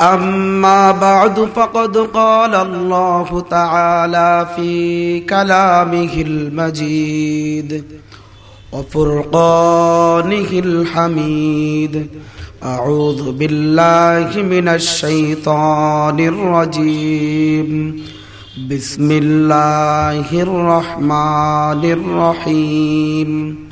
أما بعد فقد قال الله تعالى في كلامه المجيد وفرقانه الحميد. أعوذ بالله من الشيطان الرجيم. بسم الله الرحمن الرحيم.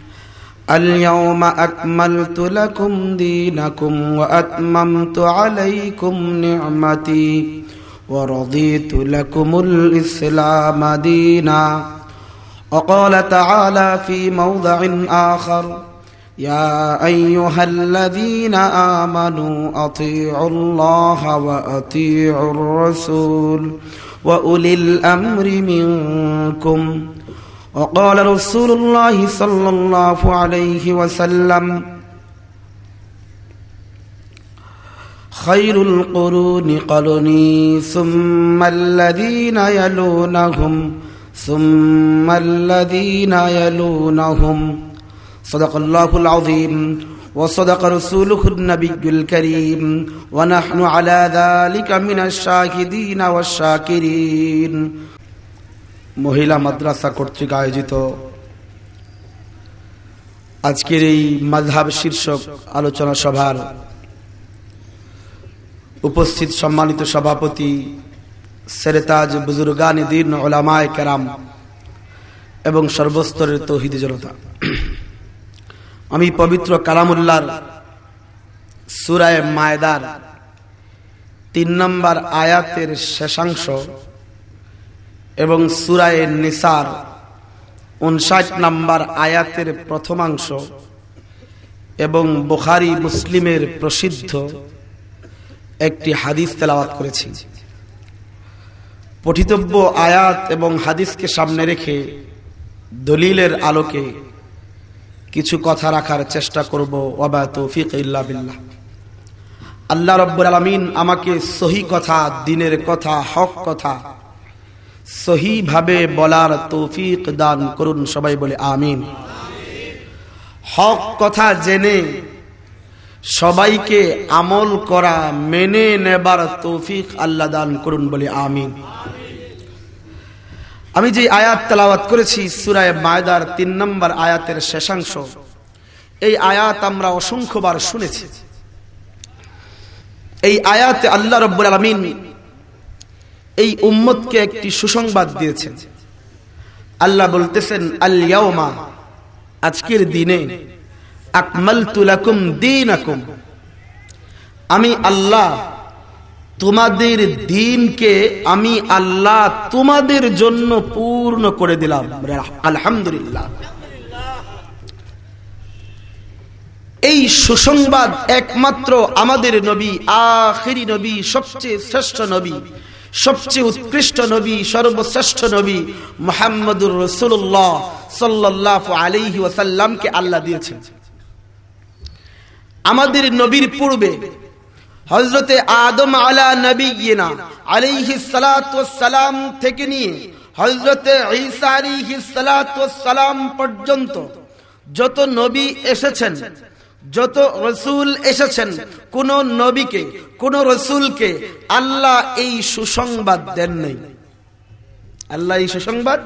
اليوم أكملت لكم دينكم وأتممت عليكم نعمتي ورضيت لكم الإسلام دينا. وقال تعالى في موضع آخر يا أيها الذين آمنوا أطيعوا الله وأطيعوا الرسول وأولي الأمر منكم. وقال رسول الله صلى الله عليه وسلم خير القرون قرني ثم الذين يلونهم ثم الذين يلونهم. صدق الله العظيم وصدق رسوله النبي الكريم ونحن على ذلك من الشاهدين والشاكرين. মহিলা মাদ্রাসা কর্তৃক আয়োজিত। আজকের এই মাধাব শীর্ষক আলোচনা সভার উপস্থিত সম্মানিত সভাপতি সেরেতাজ বুজুর্গান ওলামায় কেরাম এবং সর্বস্তরের তৌহিদ জনতা। আমি পবিত্র কালামুল্লার সুরায় মায়দার তিন নম্বর আয়াতের শেষাংশ এবং সুরায় নিসার উনষাট নাম্বার আয়াতের প্রথমাংশ এবং বুখারি মুসলিমের প্রসিদ্ধ একটি হাদিস তেলাওয়াত করেছি। পঠিতব্য আয়াত এবং হাদিসকে সামনে রেখে দলিলের আলোকে কিছু কথা রাখার চেষ্টা করব। ওবা তৌফিক ইল্লা আল্লাহ রব্বুর আলমিন আমাকে সহি কথা, দিনের কথা, হক কথা সহিভাবে বলার তৌফিক দান করুন, সবাই বলে আমিন। হক কথা জেনে সবাইকে আমল করা, মেনে নেবার তৌফিক আল্লাহ দান করুন বলে আমিন। আমি যে আয়াত তেলাওয়াত করেছি সুরায় মায়দার তিন নম্বর আয়াতের শেষাংশ, এই আয়াত আমরা অসংখ্যবার শুনেছি। এই আয়াতে আল্লাহ রব্বুল আলমিন এই উম্মতকে একটি সুসংবাদ দিয়েছেন আল্লাহ বলতেছেন আল্লাউমা আজকের দিনে আকমাল তুলাকুম দিন আমি আল্লাহ, তোমাদের দিনকে আমি আল্লাহ তোমাদের জন্য পূর্ণ করে দিলাম। আলহামদুলিল্লাহ। এই সুসংবাদ একমাত্র আমাদের নবী, আখেরি নবী, সবচেয়ে শ্রেষ্ঠ নবী সবচেয়ে উৎকৃষ্ট নবী, সর্বশ্রেষ্ঠ নবী মোহাম্মদুর রসুল্লাহ সাল্লাহ আলিহি ওয়াসাল্লামকে আল্লাহ দিয়েছেন। আমাদের নবীর পূর্বে হজরতে আদম আলা নবী আলিহি সালাম থেকে নিয়ে হজরতে সালাম পর্যন্ত যত নবী এসেছেন যত রসুল এসেছেন, কোন নবীকে, কোন রসুলকে আল্লাহ এই সুসংবাদ দেন নাই। আল্লাহ এই সুসংবাদ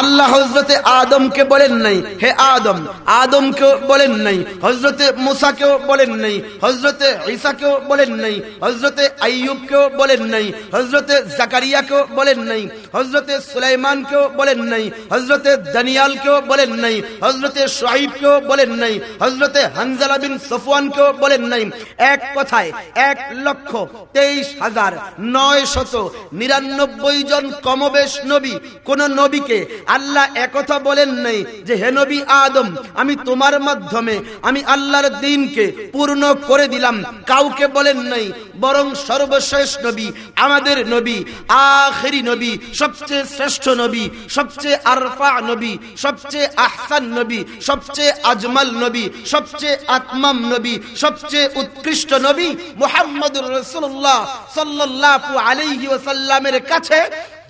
আল্লাহ হজরতে আদমকে বলেন নাই, হে আদম আদমকে বলেন নাই হজরতে মুসাকেও বলেন নাই হজরতে ঈসাকেও বলেন নাই হজরতে আইয়ুবকেও বলেন নাই হজরতে জাকারিয়াকেও বলেন নাই হজরতে সুলাইমানকেও বলেন নাই হজরতে দানিয়ালকেও বলেন নাই হজরতে সোহাইবকেও বলেন নাই হজরতে হানজালা বিন সফওয়ানকেও বলেন নাই। এক কথায়, এক লক্ষ তেইশ হাজার নয় শত নিরানব্বই জন কমবেশ নবী, কোন নবীকে আল্লাহ একথা বলেন নাই যে, হে নবী আদম, আমি তোমার মাধ্যমে, আমি আল্লাহর দিনকে পূর্ণ করে দিলাম। কাউকে বলেন নাই, বরং সর্বশেষ নবী, আমাদের নবী, আখেরি নবী, সবচেয়ে শ্রেষ্ঠ নবী, সবচেয়ে আরফা নবী, সবচেয়ে আহসান নবী, সবচেয়ে আজমাল নবী, সবচেয়ে আত্মাম নবী, সবচেয়ে উৎকৃষ্ট নবী মোহাম্মদুর রসুল্লাহ সাল্লাহ আলাইহি ওসাল্লামের কাছে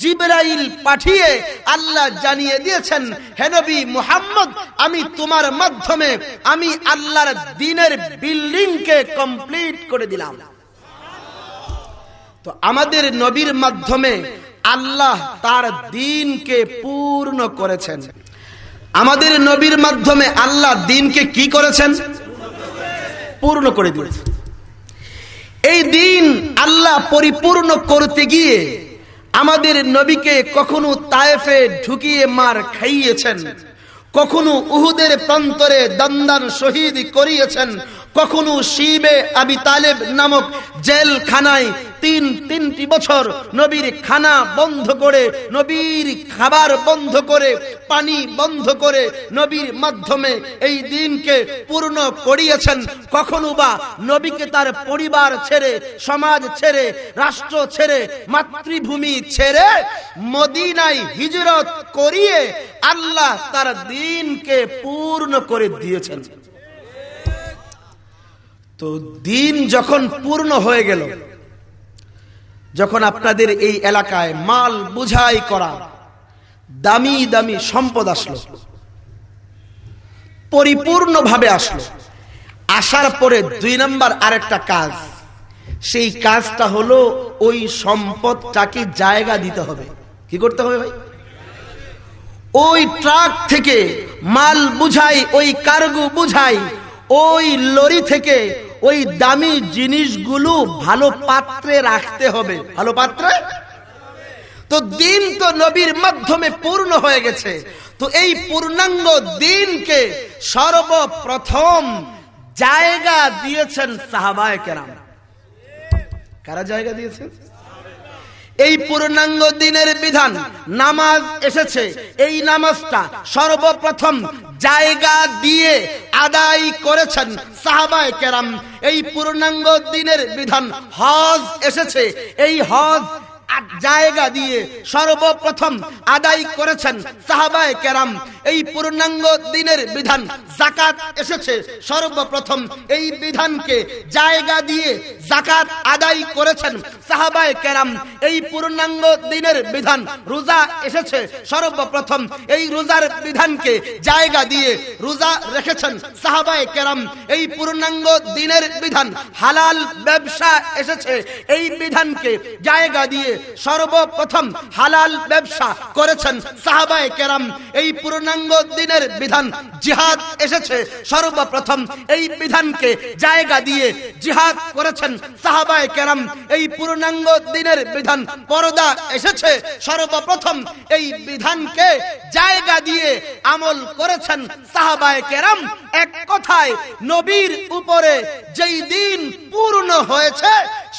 জিবরাইল পাঠিয়ে আল্লাহ জানিয়ে দিয়েছেন হেনবি মুহাম্মদ, আমি তোমার মাধ্যমে আমি আল্লাহর দিনের বিল্ডিংকে কমপ্লিট করে দিলাম। তো আমাদের নবীর মাধ্যমে আল্লাহ তার দিনকে পূর্ণ করেছেন। আমাদের নবীর মাধ্যমে আল্লাহ দিনকে কি করেছেন? পূর্ণ করে দিয়েছেন। এই দিন আল্লাহ পরিপূর্ণ করতে গিয়ে আমাদের নবীকে কখনো তায়েফে ঢুকিয়ে মার খাইয়েছেন, কখনো উহুদের প্রান্তরে দন্দান শহীদ করিয়েছেন, কখনো শিবে আবি তালেব নামক জেলখানায় তিন, তিনটি বছর নবীর খানা বন্ধ করে, নবীর খাবার বন্ধ করে, পানি বন্ধ করে নবীর মাধ্যমে এই দিনকে পূর্ণ করিয়েছেন। কখনো বা নবীকে তার পরিবার ছেড়ে, সমাজ ছেড়ে, রাষ্ট্র ছেড়ে, মাতৃভূমি ছেড়ে মদিনায় হিজরত করিয়ে আল্লাহ তার দিনকে পূর্ণ করে দিয়েছেন। তো দিন যখন পূর্ণ হয়ে গেল যখন আপনাদের এই এলাকায় মাল বুঝাই করা দামি দামি সম্পদ আসলো, পরিপূর্ণভাবে আসলো, আসার পরে দুই নম্বর আরেকটা কাজ, সেই কাজটা হলো ওই সম্পদটাকে জায়গা দিতে হবে। কি করতে হবে ভাই? ওই ট্রাক থেকে মাল বুঝাই, ওই কার্গো বুঝাই, ওই লরি থেকে ওই দামি জিনিসগুলো ভালো পাত্রে রাখতে হবে। ভালো পাত্রে? তো দিন তো নবীর মাধ্যমে পূর্ণ হয়ে গেছে। তো এই পূর্ণাঙ্গ দিনকে সর্বপ্রথম জায়গা দিয়েছেন সাহাবায় কেরাম। কারা জায়গা দিয়েছেন? এই পূর্ণাঙ্গ দিনের বিধান। নামাজ এসেছে। এই নামাজটা সর্বপ্রথম জায়গা দিয়ে আদায় করেছেন সাহাবায় কেরাম। এই পূর্ণাঙ্গ দিনের বিধান হজ এসেছে। এই হজ জায়গা দিয়ে সর্বপ্রথম আদায় করেছেন সাহাবায় কেরাম। এই পূর্ণাঙ্গ দিনের বিধান, জাকাত এসেছে সর্বপ্রথম। এই বিধানকে জায়গা দিয়ে জাকাত আদায় করেছেন সাহাবায় কেরাম। এই পূর্ণাঙ্গ দিনের বিধান, রোজা এসেছে সর্বপ্রথম। এই রোজার বিধানকে জায়গা দিয়ে রোজা রেখেছেন সাহাবায় কেরাম। এই পূর্ণাঙ্গ দিনের বিধান, হালাল ব্যবসা এসেছে। এই বিধানকে জায়গা দিয়ে সর্বপ্রথম হালাল ব্যবসা করেছেন সাহাবায় কেরাম। এই পূর্ণাঙ্গ দিনের বিধান, জিহাদ এসেছে। সর্বপ্রথম এই বিধানকে জায়গা দিয়ে জিহাদ করেছেন সাহাবায় কেরাম। এই পূর্ণাঙ্গ দিনের বিধান পরদা এসেছে। সর্বপ্রথম এই বিধানকে জায়গা দিয়ে আমল করেছেন সাহাবায় কেরাম। এক কথায়, নবীর উপরে যেই দিন পূর্ণ হয়েছে,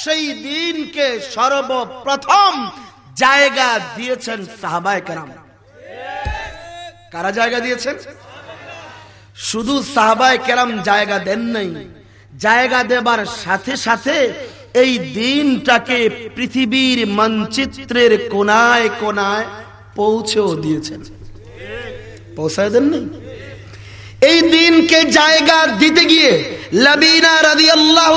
সেই দিনকে সর্বপ্রথম জায়গা দিয়েছেন সাহাবায় কেরাম। কারা জায়গা দিয়েছেন? শুধু সাহাবায় কেরাম জায়গা দেন নাই, জায়গা দেবার সাথে সাথে এই দিনটাকে পৃথিবীর মানচিত্রের কোনায় কোনায় পৌঁছেও দিয়েছেন। পৌঁছায় দেন নাই এই দিনকে জায়গা দিতে গিয়ে লাবিনা রাজি আল্লাহ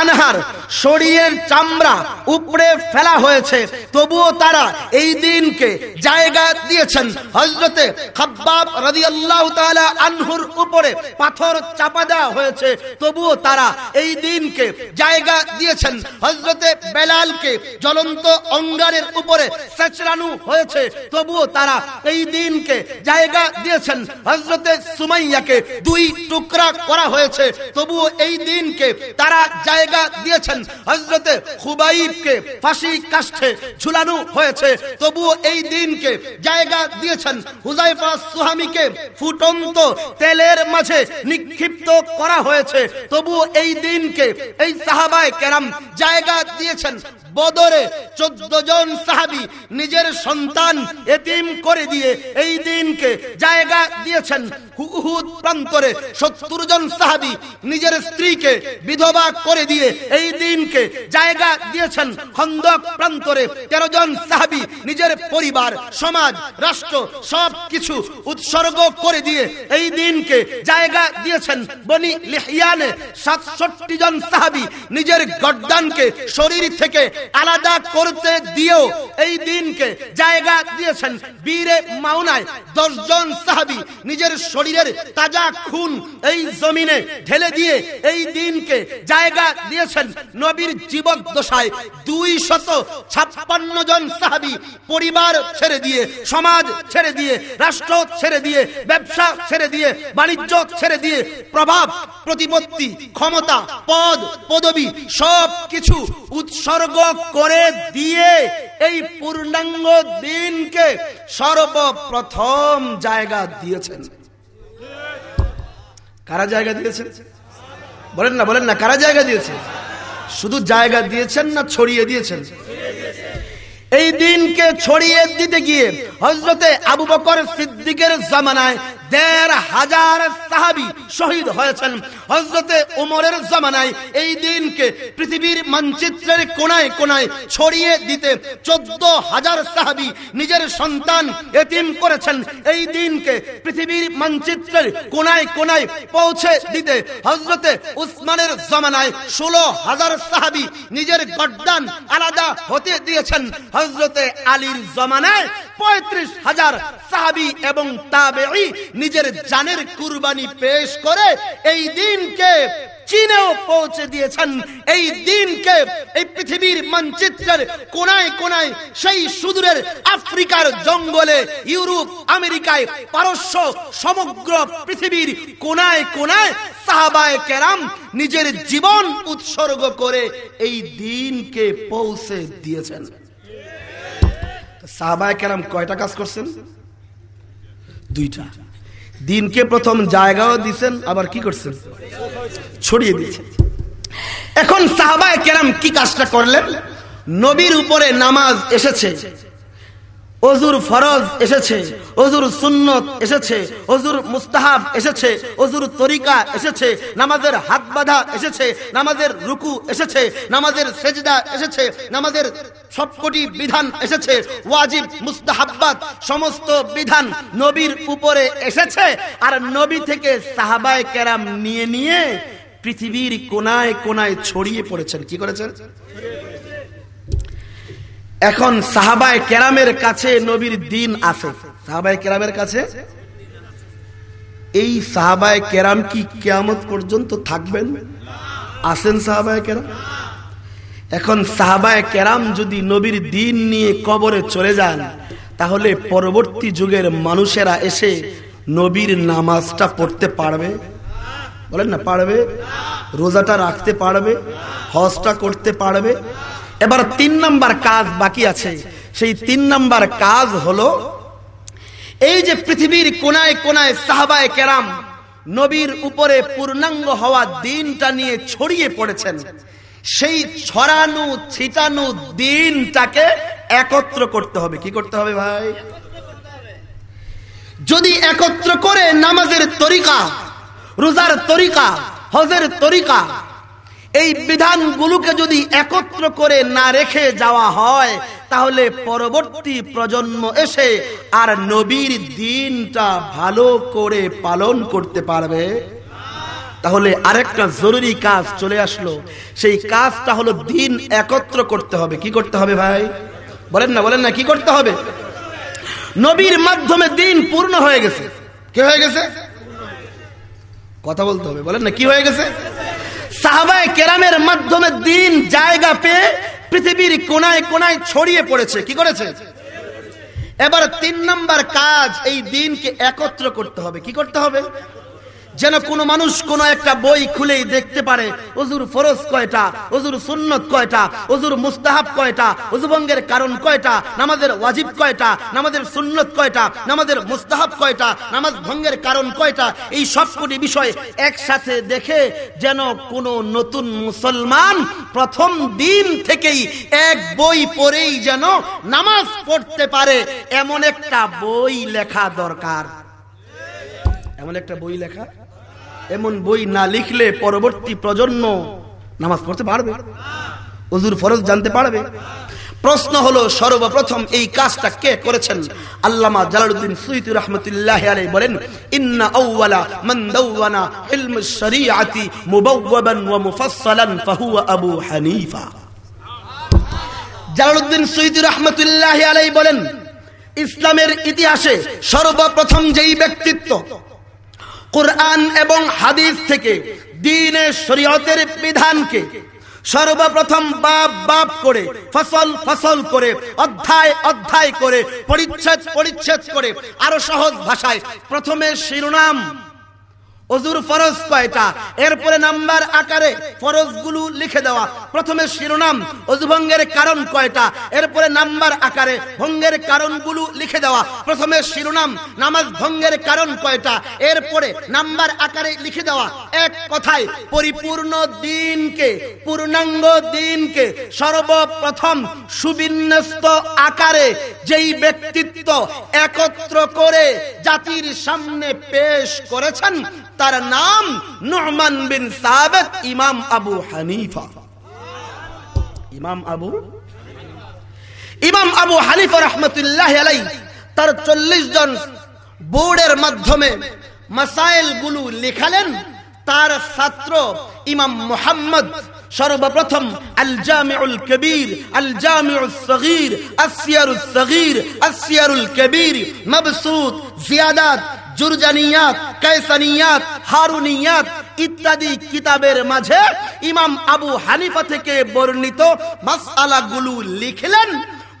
আনহার শরীরের চামড়া উপরে ফেলা হয়েছে। তবুও তারা এই দিনকে জায়গা দিয়েছেন। হজরতে খাব্বাব রাজি আল্লাহ আনহুর উপরে পাথর চাপা দেওয়া হয়েছে। তবুও তারা এই দিনকে জায়গা দিয়েছেন। হজরতে বেলালকে জ্বলন্ত অঙ্গারের উপরে সেচরানো হয়েছে। তবুও তারা এই দিনকে জায়গা দিয়েছেন। হজরতে সুমাইয়াকে দুই টুকরা করা হয়েছে। তবুও এই দিনকে তারা জায়গা দিয়েছেন। হজরতে খুবাইবকে ফাঁসি কাষ্ঠে ঝুলানো হয়েছে। তবুও এই দিনকে জায়গা দিয়েছেন। হুজাইফা সুহামিকে ফুটন্ত তেলের মাঝে নিক্ষিপ্ত করা হয়েছে। তবুও এই দিনকে এই সাহাবায় কেরাম জায়গা দিয়েছেন। বদরে চোদ্দ জন সাহাবি নিজের সন্তান এতিম করে দিয়ে এই দিনকে জায়গা দিয়েছেন। হুহুদ প্রান্তরে সত্তর জন সাহাবি নিজের স্ত্রীকে বিধবা করে দিয়ে এই দিনকে জায়গা দিয়েছেন খন্দক প্রান্তরে তেরো জন সাহাবি নিজের পরিবার, সমাজ, রাষ্ট্র সব কিছু উৎসর্গ করে দিয়ে এই দিনকে জায়গা দিয়েছেন বনি লিহিয়ানে। সাতষট্টি জন সাহাবি নিজের গড্ডানকে শরীর থেকে আলাদা করতে দিয়েও এই দিনকে জায়গা দিয়েছেন। বীরে মাউনায় দশজন সাহাবি নিজের শরীরের তাজা খুন এই জমিনে ঢেলে দিয়ে এই দিনকে জায়গা দিয়েছেন নবীর জীবদ্দশায় দুই শত ছাপ্পান্ন জন সাহাবি। পরিবার ছেড়ে দিয়ে, সমাজ ছেড়ে দিয়ে, রাষ্ট্র ছেড়ে দিয়ে, ব্যবসা ছেড়ে দিয়ে, বাণিজ্য ছেড়ে দিয়ে, প্রভাব, প্রতিপত্তি, ক্ষমতা, পদ, পদবি সব কিছু উৎসর্গ করে দিয়ে এই পূর্ণাঙ্গ দিনকে সর্বপ্রথম জায়গা দিয়েছেন। কারা জায়গা দিয়েছেন? বলেন না বলেন না, কারা জায়গা দিয়েছেন? শুধু জায়গা দিয়েছেন না ছড়িয়ে দিয়েছেন? এই দিনকে ছড়িয়ে দিতে গিয়ে হজরতে আবু বকর সিদ্দিকের জামানায় দেড় হাজার সাহাবি শহীদ হয়েছেন। হজরতে উমরের জামানায় এই দিনকে পৃথিবীর মানচিত্রের কোনায় কোনায় ছড়িয়ে দিতে চোদ্দ হাজার সাহাবি নিজের সন্তান এতিম করেছেন। এই দিনকে পৃথিবীর মানচিত্রের কোনায় কোনায় পৌঁছে দিতে হজরতে উসমানের জামানায় ষোলো হাজার সাহাবি নিজের গড্ডান আলাদা হতে দিয়েছেন। হজরতে আলীর জমানায় পঁয়ত্রিশ হাজার সাহাবি এবং তাবেঈ নিজের জানের কুরবানি পেশ করে এই দিনকে চীনেও পৌঁছে দিয়েছেন। এই দিনকে এই পৃথিবীর মানচিত্রের কোনায় কোনায় সেই সুদূরের আফ্রিকার জঙ্গলে, ইউরোপ, আমেরিকায় পারস্য, সমগ্র পৃথিবীর কোনায় কোনায় সাহাবায় কেরাম নিজের জীবন উৎসর্গ করে এই দিনকে পৌঁছে দিয়েছেন। সাহাবায় কেরাম কয়টা কাজ করছেন? দুইটা। দিনকে প্রথম জায়গাও দিছেন, আবার কি করছেন? ছড়িয়ে দিয়েছেন। এখন সাহাবায় কেরাম কি কাজটা করলেন? নবীর উপরে নামাজ এসেছে। অজুর ফরজ এসেছে, অজুর সুন্নত এসেছে, অজুর মুস্তাহাব এসেছে, অজুর তরিকা এসেছে, নামাজের হাত বাঁধা এসেছে, নামাজের রুকু এসেছে, নামাজের সেজদা এসেছে, নামাজের সবকটি বিধান এসেছে, ওয়াজিব, মুস্তাহাব্বাত, সমস্ত বিধান নবীর উপরে এসেছে, আর নবী থেকে সাহাবায় কেরাম নিয়ে নিয়ে পৃথিবীর কোনায় কোনায় ছড়িয়ে পড়েছেন। কি করেছেন? এখন সাহাবায় কেরামের কাছে নবীর দিন আছে। সাহাবায় কেরামের কাছে? এই সাহাবায় কেরাম কি কেয়ামত পর্যন্ত থাকবেন? আসেন সাহাবায় কেরাম? এখন সাহাবায় কেরাম যদি নবীর দিন নিয়ে কবরে চলে যান, তাহলে পরবর্তী যুগের মানুষেরা এসে নবীর নামাজটা পড়তে পারবে? বলেন না, পারবে? রোজাটা রাখতে পারবে? হজটা করতে পারবে? এবার তিন নাম্বার কাজ বাকি আছে। সেই তিন নাম্বার কাজ হলো, এই যে পৃথিবীর কোনায় কোনায় সাহাবায় কেরাম নবীর উপরে পূর্ণাঙ্গ হওয়া দিনটা নিয়ে ছড়িয়ে পড়েছেন, সেই ছড়ানো, ছিটানো দিনটাকে একত্র করতে হবে। কি করতে হবে ভাই? যদি একত্র করে নামাজের তরিকা, রোজার তরিকা, হজের তরিকা এই বিধানগুলোকে যদি একত্র করে না রেখে যাওয়া হয়, তাহলে পরবর্তী প্রজন্ম এসে আর নবীর দিনটা ভালো করে পালন করতে পারবে। তাহলে আরেকটা জরুরি কাজ চলে আসলো। সেই কাজটা হলো দিন একত্র করতে হবে। কি করতে হবে ভাই? বলেন না বলেন না, কি করতে হবে? নবীর মাধ্যমে দিন পূর্ণ হয়ে গেছে। কি হয়ে গেছে? কথা বলতে হবে। বলেন না, কি হয়ে গেছে? সাহাবায় কেরামের মাধ্যমে দিন, জায়গা পেয়ে পৃথিবীর কোনায় কোনায় ছড়িয়ে পড়েছে। কি করেছে? এবার তিন নম্বর কাজ, এই দিনকে একত্র করতে হবে। কি করতে হবে? যেন কোন মানুষ কোন একটা বই খুলেই দেখতে পারে অজুর ফরজ কয়টা অজুর সুন্নত কয়টা অজুর মুস্তাহাব কয়টা অজুভঙ্গের কারণ কয়টা, নামাজের ওয়াজিব কয়টা, নামাজের সুন্নত কয়টা, নামাজের মুস্তাহাব কয়টা, নামাজ ভঙ্গের কারণ কয়টা, এই সবকটি বিষয় একসাথে দেখে যেন কোন নতুন মুসলমান প্রথম দিন থেকেই এক বই পড়েই যেন নামাজ পড়তে পারে, এমন একটা বই লেখা দরকার। এমন একটা বই লেখা এমন বই না লিখলে পরবর্তী প্রজন্ম নামাজ পড়তে পারবে? অজুর ফরজ জানতে পারবে? প্রশ্ন হলো, সর্বপ্রথম এই কাজটা কে করেছেন? আল্লামা জালালউদ্দিন সুইতি রহমতুল্লাহ আলাইহি বলেন, ইন্না আউওয়ালা মান দাওয়ানা ইলম শরীআতি মুবাওয়াবান ওয়া মুফassalan ফাহুয়া আবু হানিফা। জালালউদ্দিন সুইতি রহমতুল্লাহ আলাইহি বলেন, ইসলামের ইতিহাসে সর্বপ্রথম যেই ব্যক্তিত্ব কোরআন এবং হাদিস থেকে দিনের শরীয়তের বিধানকে সর্বপ্রথম বাপ বাপ করে, ফসল ফসল করে, অধ্যায় অধ্যায় করে, পরিচ্ছেদ পরিচ্ছেদ করে, আরও সহজ ভাষায় প্রথমে শিরোনাম অজুর ফরজ কয়টা? এরপরে নাম্বার আকারে ফরজগুলো লিখে দেওয়া। প্রথমে শিরোনাম অজু ভঙ্গের কারণ কয়টা? এরপরে নাম্বার আকারে ভঙ্গের কারণগুলো লিখে দেওয়া। প্রথমে শিরোনাম, নামাজ ভঙ্গের কারণ কয়টা? এরপরে নাম্বার আকারে লিখে দেওয়া। এক কথায়, পরিপূর্ণ দিনকে, পূর্ণাঙ্গ দিনকে সর্বপ্রথম সুবিন্যস্ত আকারে যেই ব্যক্তিত্ব একত্র করে জাতির সামনে পেশ করেছেন তার নাম নুহমান বিন সাবেত, ইমাম আবু হানিফা। ইমাম আবু ইমাম আবু হানিফা রহমতুল্লাহ আলাই তার চল্লিশ জন বোর্ডের মাধ্যমে মাসাইলগুলো লেখালেন। তার ছাত্র ইমাম মোহাম্মদ, সর্বপ্রথম আল জামিউল কবির আল জামিউল সগীর আসিয়ারুল সগীর, আসিয়ারুল কবির মবসুদ জিয়াদাত জুরজানিয়াত কায়সানিয়াত হারুনিয়াত ইত্যাদি কিতাবের মাঝে ইমাম আবু হানিফা থেকে বর্ণিত মাসালাগুলো লিখলেন।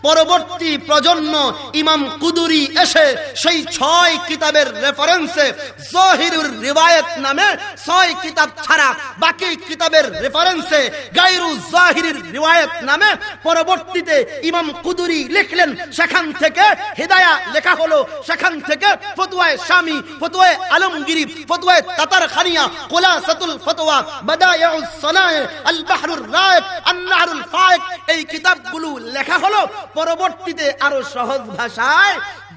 পরবর্তী প্রজন্ম ইমাম কুদুরি এসে সেই ছয় কিতাবের রেফারেন্সে জহিরুর রিবায়ত নামে ছয় কিতাব ছাড়া বাকি কিতাবের রেফারেন্সে গাইরু জাহিরের রিওয়ায়ত নামে পরবর্তীতে ইমাম কুদুরি লিখলেন। সেখান থেকে হিদায়া লেখা হলো। সেখান থেকে ফতুয়ায় স্বামী ফতুয়ায় আলমগিরি, ফতুয়ায় তাতার খানিয়া কোলা সাতুল ফতোয়া বাদায়াউস সানায়ে আল বাহরুর রায়ক আন্নাহরুল ফায়েক এই কিতাবগুলো লেখা হলো। পরবর্তীতে আরও সহজ ভাষায়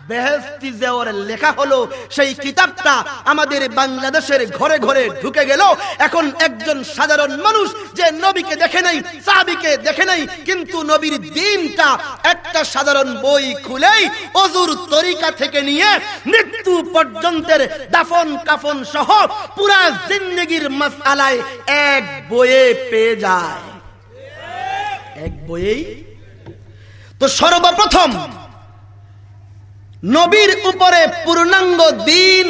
বেহেস্তি জেওয়ার লেখা হলো, সেই কিতাবটা আমাদের বাংলাদেশের ঘরে ঘরে ঢুকে গেল। এখন একজন সাধারণ মানুষ যে নবীকে দেখে নাই, সাহাবিকে দেখে নাই, কিন্তু নবীর দিনটা একটা সাধারণ বই খুলেই অজুর তরিকা থেকে নিয়ে মৃত্যু পর্যন্তের দাফন কাফন সহ পুরা জিন্দগির মাসালায় এক বইয়ে পেয়ে যায়। এক বইয়েই তো সর্বপ্রথম নবীর উপরে পূর্ণাঙ্গ দিন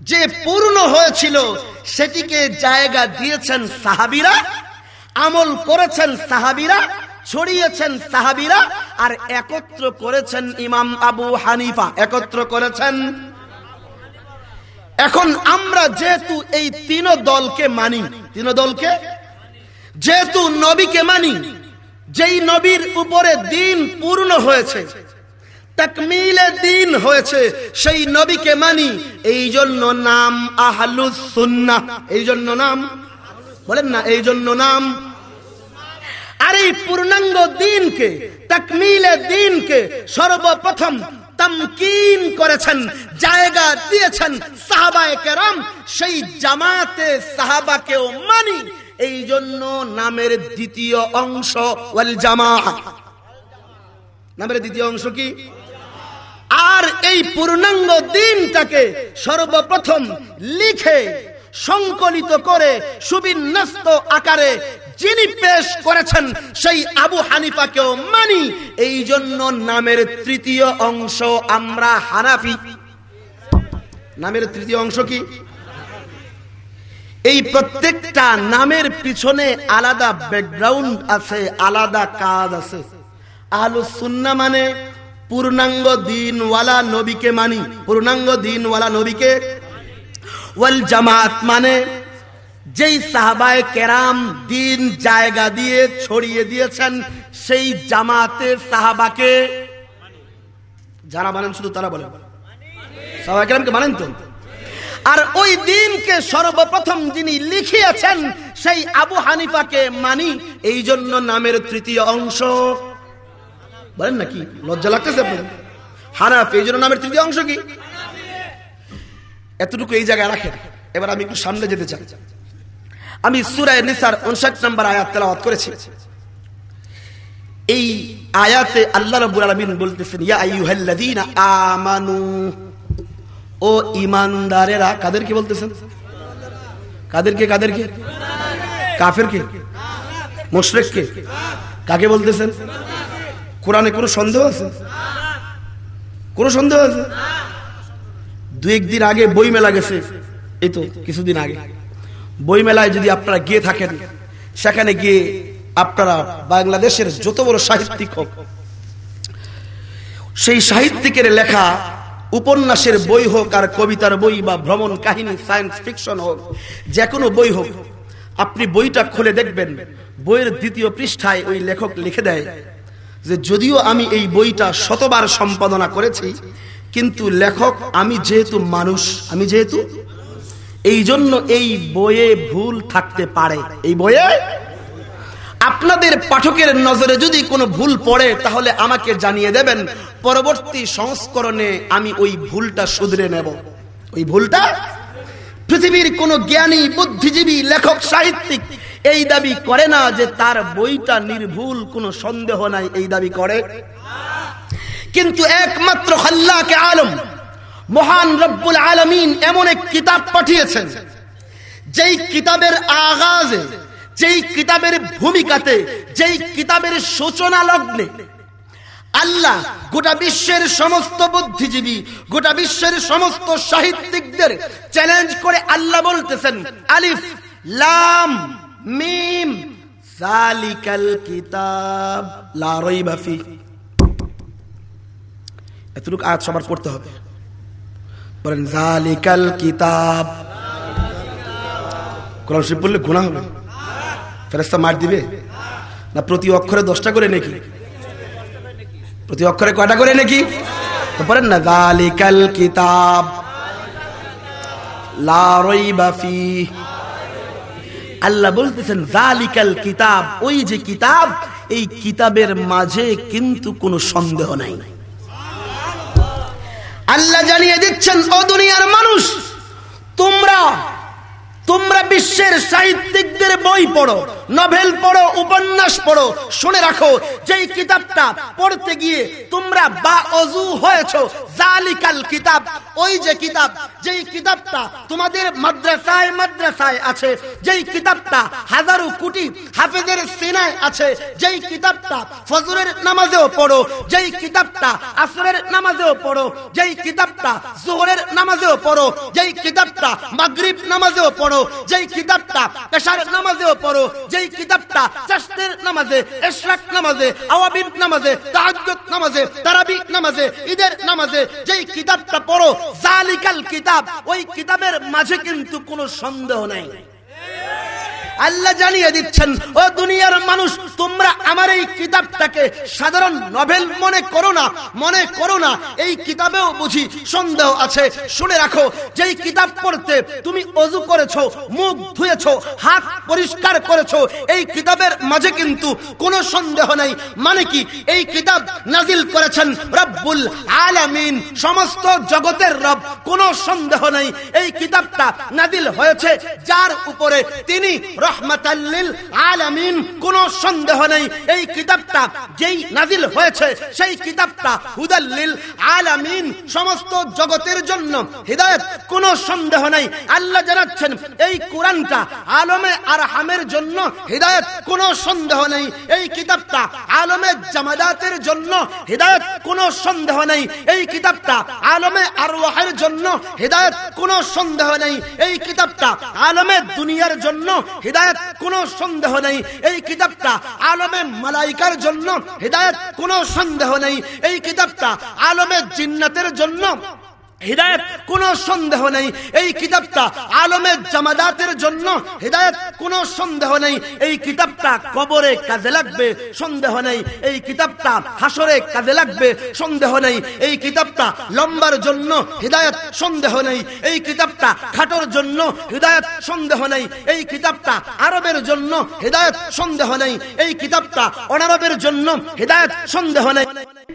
যে পূর্ণ হয়েছিল, সেটিকে জায়গা দিয়েছেন সাহাবিরা, আমল করেছেন সাহাবিরা, ছড়িয়েছেন সাহাবিরা, আর একত্র করেছেন ইমাম আবু হানিফা। একত্র করেছেন। এখন আমরা যেহেতু এই তিন দলকে মানি, তিন দলকে, যেহেতু নবীকে মানি যেই নবীর উপরে দিন পূর্ণ হয়েছে, তাকমিলে দিন হয়েছে, সেই নবীকে মানি এই জন্য নাম আহলুস সুন্নাহ। এই জন্য নাম? বলেন না এই জন্য নাম। আর এই পূর্ণাঙ্গ দিনকে, তাকমিলে দিনকে সর্বপ্রথম তামকিন করেছেন, জায়গা দিয়েছেন সাহাবায়ে কেরাম, সেই জামাতে সাহাবাকেও মানি এই জন্য নামের দ্বিতীয় অংশ, ওয়াল জামা। নামের দ্বিতীয় অংশ কি? আর এই পূর্ণাঙ্গ দিনটাকে সর্বপ্রথম লিখে, সংকলিত করে, সুবিন্যস্ত আকারে যিনি পেশ করেছেন সেই আবু হানিফাকেও মানি। এই জন্য নামের তৃতীয় অংশ আমরা হানাফি। নামের তৃতীয় অংশ কি? এই প্রত্যেকটা নামের পিছনে আলাদা ব্যাকগ্রাউন্ড আছে, আলাদা কাজ আছে। আহলু সুন্না মানে পূর্ণাঙ্গ দিনওয়ালা নবীকে মানি। পূর্ণাঙ্গ দিনওয়ালা নবীকে ওয়াল জামাত মানে যেই সাহাবায় কেরাম দিন জায়গা দিয়ে ছড়িয়ে দিয়েছেন, সেই জামাতে সাহাবাকে, যারা মানেন শুধু তারা বলেন। সাহাবায় কেরামকে মানেন তো? আর ওই দিনকে সর্বপ্রথম যিনি লিখিয়েছেন, সেই আবু হানিফাকে মানি। এই জন্য নামের তৃতীয় অংশ। বলেন নাকি লজ্জা লাগতেছে হানাফ এই জন্য নামের তৃতীয় অংশ কি? এতটুকু এই জায়গায় রাখেন। এবার আমি একটু সামনে যেতে চাই। আমি সুরায় নিসার উনষাট নম্বর আয়াত তেলাওয়াত করেছি। এই আয়াতে আল্লাহ রাব্বুল আলামিন বলতেছেন, ইয়া আইয়ুহাল্লাযীনা আমানু ও ইমানদারেরা কাদেরকে বলতেছেন? কাদেরকে কাদেরকে? কাফেরকে? মুশরিককে? কাকে বলতেছেন? কোরআনে কোনো সন্দেহ আছে? কোনো সন্দেহ আছে? দু একদিন আগে বই মেলা গেছে। এই তো, কিছুদিন আগে। বইমেলায় যদি আপনারা গিয়ে থাকেন, সেখানে গিয়ে আপনারা বাংলাদেশের যত বড় সাহিত্যিক হোক, সেই সাহিত্যিকের লেখা উপন্যাসের বই হোক আর কবিতার বই বা ভ্রমণ কাহিনী সায়েন্স ফিকশন হোক যে কোনো বই হোক, আপনি বইটা খুলে দেখবেন। বইয়ের দ্বিতীয় পৃষ্ঠায় ওই লেখক লিখে দেয় যে, যদিও আমি এই বইটা শতবার সম্পাদনা করেছি, কিন্তু লেখক, আমি যেহেতু মানুষ, আমি যেহেতু এই জন্য এই বইয়ে ভুল থাকতে পারে। এই বইয়ে আপনাদের পাঠকের নজরে যদি কোনো ভুল পড়ে, তাহলে আমাকে জানিয়ে দেবেন, পরবর্তী সংস্করণে আমি ওই ভুলটা শুধরে নেব। ওই ভুলটা? পৃথিবীর কোন জ্ঞানী, বুদ্ধিজীবী, লেখক, সাহিত্যিক এই দাবি করে না যে তার বইটা নির্ভুল, কোনো সন্দেহ নাই এই দাবি করে। কিন্তু একমাত্র হাল্লাকে আলম, মহান রব্বুল আলমিন এমন এক কিতাব পাঠিয়েছেন, যেই কিতাবের আগাজে যেই কিতাবের ভূমিকাতে, যেই কিতাবের সূচনা লগ্নে আল্লাহ গোটা বিশ্বের সমস্ত বুদ্ধিজীবী, গোটা বিশ্বের সমস্ত সাহিত্যিকদের চ্যালেঞ্জ করে আল্লাহ বলতেছেন, আলিফ, লাম, মিম জালিকাল কিতাব, লা রাইবা ফি। এতটুকু আয়াত সবার পড়তে হবে। বলেন জালিকাল কিতাব। কোরআন শরীফ পড়লে গুনাহ হবে। ফেরেস্তা মার দিবে? না প্রতি অক্ষরে দশটা করে নাকি? প্রতি অক্ষরে কয়টা করে নাকি? না কিতাব আল্লাহ বলতেছেন জালিকাল কিতাব, ওই যে কিতাব, এই কিতাবের মাঝে কিন্তু কোনো সন্দেহ নাই। আল্লাহ জানিয়ে দিচ্ছেন, ও দুনিয়ার মানুষ, তোমরা তোমরা বিশ্বের সাহিত্যিকদের বই পড়ো, নভেল পড়ো, উপন্যাস পড়ো। শুনে রাখো, যেই কিতাবটা পড়তে গিয়ে তোমরা বা অজু হয়েছ জালিকাল কিতাব। ওই যে কিতাব, যেই কিতাবটা তোমাদের মাদ্রাসায় মাদ্রাসায় আছে, যেই কিতাবটা হাজারো কোটি হাফেজের সিনায় আছে, যেই কিতাবটা ফজরের নামাজেও পড়ো, যেই কিতাবটা আসরের নামাজেও পড়ো, যেই কিতাবটা জোহরের নামাজেও পড়ো, যেই কিতাবটা মাগরিব নামাজেও পড়ো যেই কিতাবটা পেশার নামাজেও পড়ো, যেই কিতাবটা চাষের নামাজে, এশরাক নামাজে আওয়াবিন নামাজে, তাহাজ্জুদ নামাজে তারাবি নামাজে, ঈদের নামাজে, যেই কিতাবটা পড়ো জালিকাল কিতাব, ওই কিতাবের মাঝে কিন্তু কোনো সন্দেহ নেই। আল্লাহ জানিয়ে দিচ্ছেন, ও দুনিয়ার মানুষ, তোমরা আমার এই কিতাবটাকে সাধারণ নভেল মনে করো না, মনে করো না। এই কিতাবেও বুঝি সন্দেহ আছে। শুনে রাখো, যেই কিতাব পড়তে তুমি অজু করেছ, মুখ ধুয়েছো, হাত পরিষ্কার করেছ, এই কিতাবের মাঝে কিন্তু কোনো সন্দেহ নাই। মানে কি? এই কিতাব নাজিল করেছেন রব্বুল আলামিন। সমস্ত জগতের রব, কোনো সন্দেহ নাই। এই কিতাবটা নাজিল হয়েছে, যার উপরে তিনি রহমাতাল্লিল আলামিন, কোনো সন্দেহ নেই। এই কিতাবটা যেই নাজিল হয়েছে, সেই কিতাবটা হুদাল্লিল আলামিন সমস্ত জগতের জন্য সন্দেহ নেই। আল্লাহ জানাচ্ছেন, এই কোরআনটা আলমে আর জন্য হৃদায়ত, কোনো সন্দেহ নেই। এই কিতাবটা আলমে জামাদাতের জন্য হৃদায়ত, কোনো সন্দেহ নেই। এই কিতাবটা আলমে আরওয়াহের জন্য হৃদায়ত, কোনো সন্দেহ নেই। এই কিতাবটা আলমে দুনিয়ার জন্য কোনো সন্দেহ নেই। এই কিতাবটা আলমে মালাইকার জন্য, হৃদায়ত কোনো সন্দেহ নেই। এই কিতাবটা আলমে জিন্নাতের জন্য। হৃদায়ত কোনো সন্দেহ নেই। এই কিতাবটা আলমের জামাদাতের জন্য হৃদায়ত কোনো সন্দেহ নেই। এই কিতাবটা কবরে কাজে লাগবে, সন্দেহ নেই। এই কিতাবটা হাসরে কাজে লাগবে, সন্দেহ নেই। এই কিতাবটা লম্বার জন্য হৃদায়ত সন্দেহ নেই। এই কিতাবটা খাটোর জন্য হৃদায়ত সন্দেহ নেই। এই কিতাবটা আরবের জন্য হৃদায়ত সন্দেহ নেই। এই কিতাবটা অনারবের জন্য হৃদায়ত সন্দেহ নেই।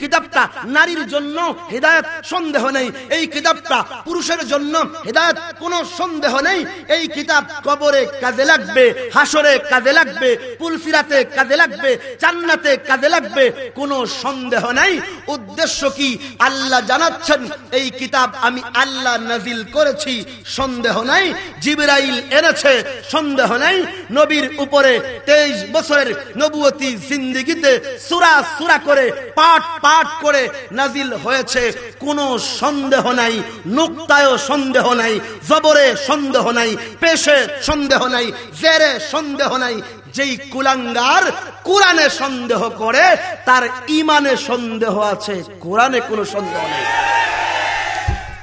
কিতাবটা নারীর জন্য হৃদায়ত সন্দেহ নেই। এই কিতাবটা পুরুষের জন্য হৃদায়ত, কোনো সন্দেহ নেই। এই কিতাব কবরে কাজে লাগবে হাসরে কাজে লাগবে, পুলফিরাতে কাজে লাগবে, জান্নাতে কাজে লাগবে, কোনো সন্দেহ নাই। উদ্দেশ্য কি? আল্লাহ জানাচ্ছেন, এই কিতাব আমি আল্লাহ নাজিল করেছি, সন্দেহ নাই। জিবরাইল এনেছে, সন্দেহ নাই। নবীর উপরে তেইশ বছরের নবুয়তি জিন্দিগিতে সুরা সুরা করে, পাঠ পাঠ করে নাজিল হয়েছে, কোনো সন্দেহ নাই। নুক্তায়ও সন্দেহ নাই, জবরে সন্দেহ নাই, পেশে সন্দেহ নাই, জেরে সন্দেহ নাই, যেই কুলাঙ্গার কোরআনে সন্দেহ করে, তার ইমানে সন্দেহ আছে, কোরআনে কোনো সন্দেহ নেই।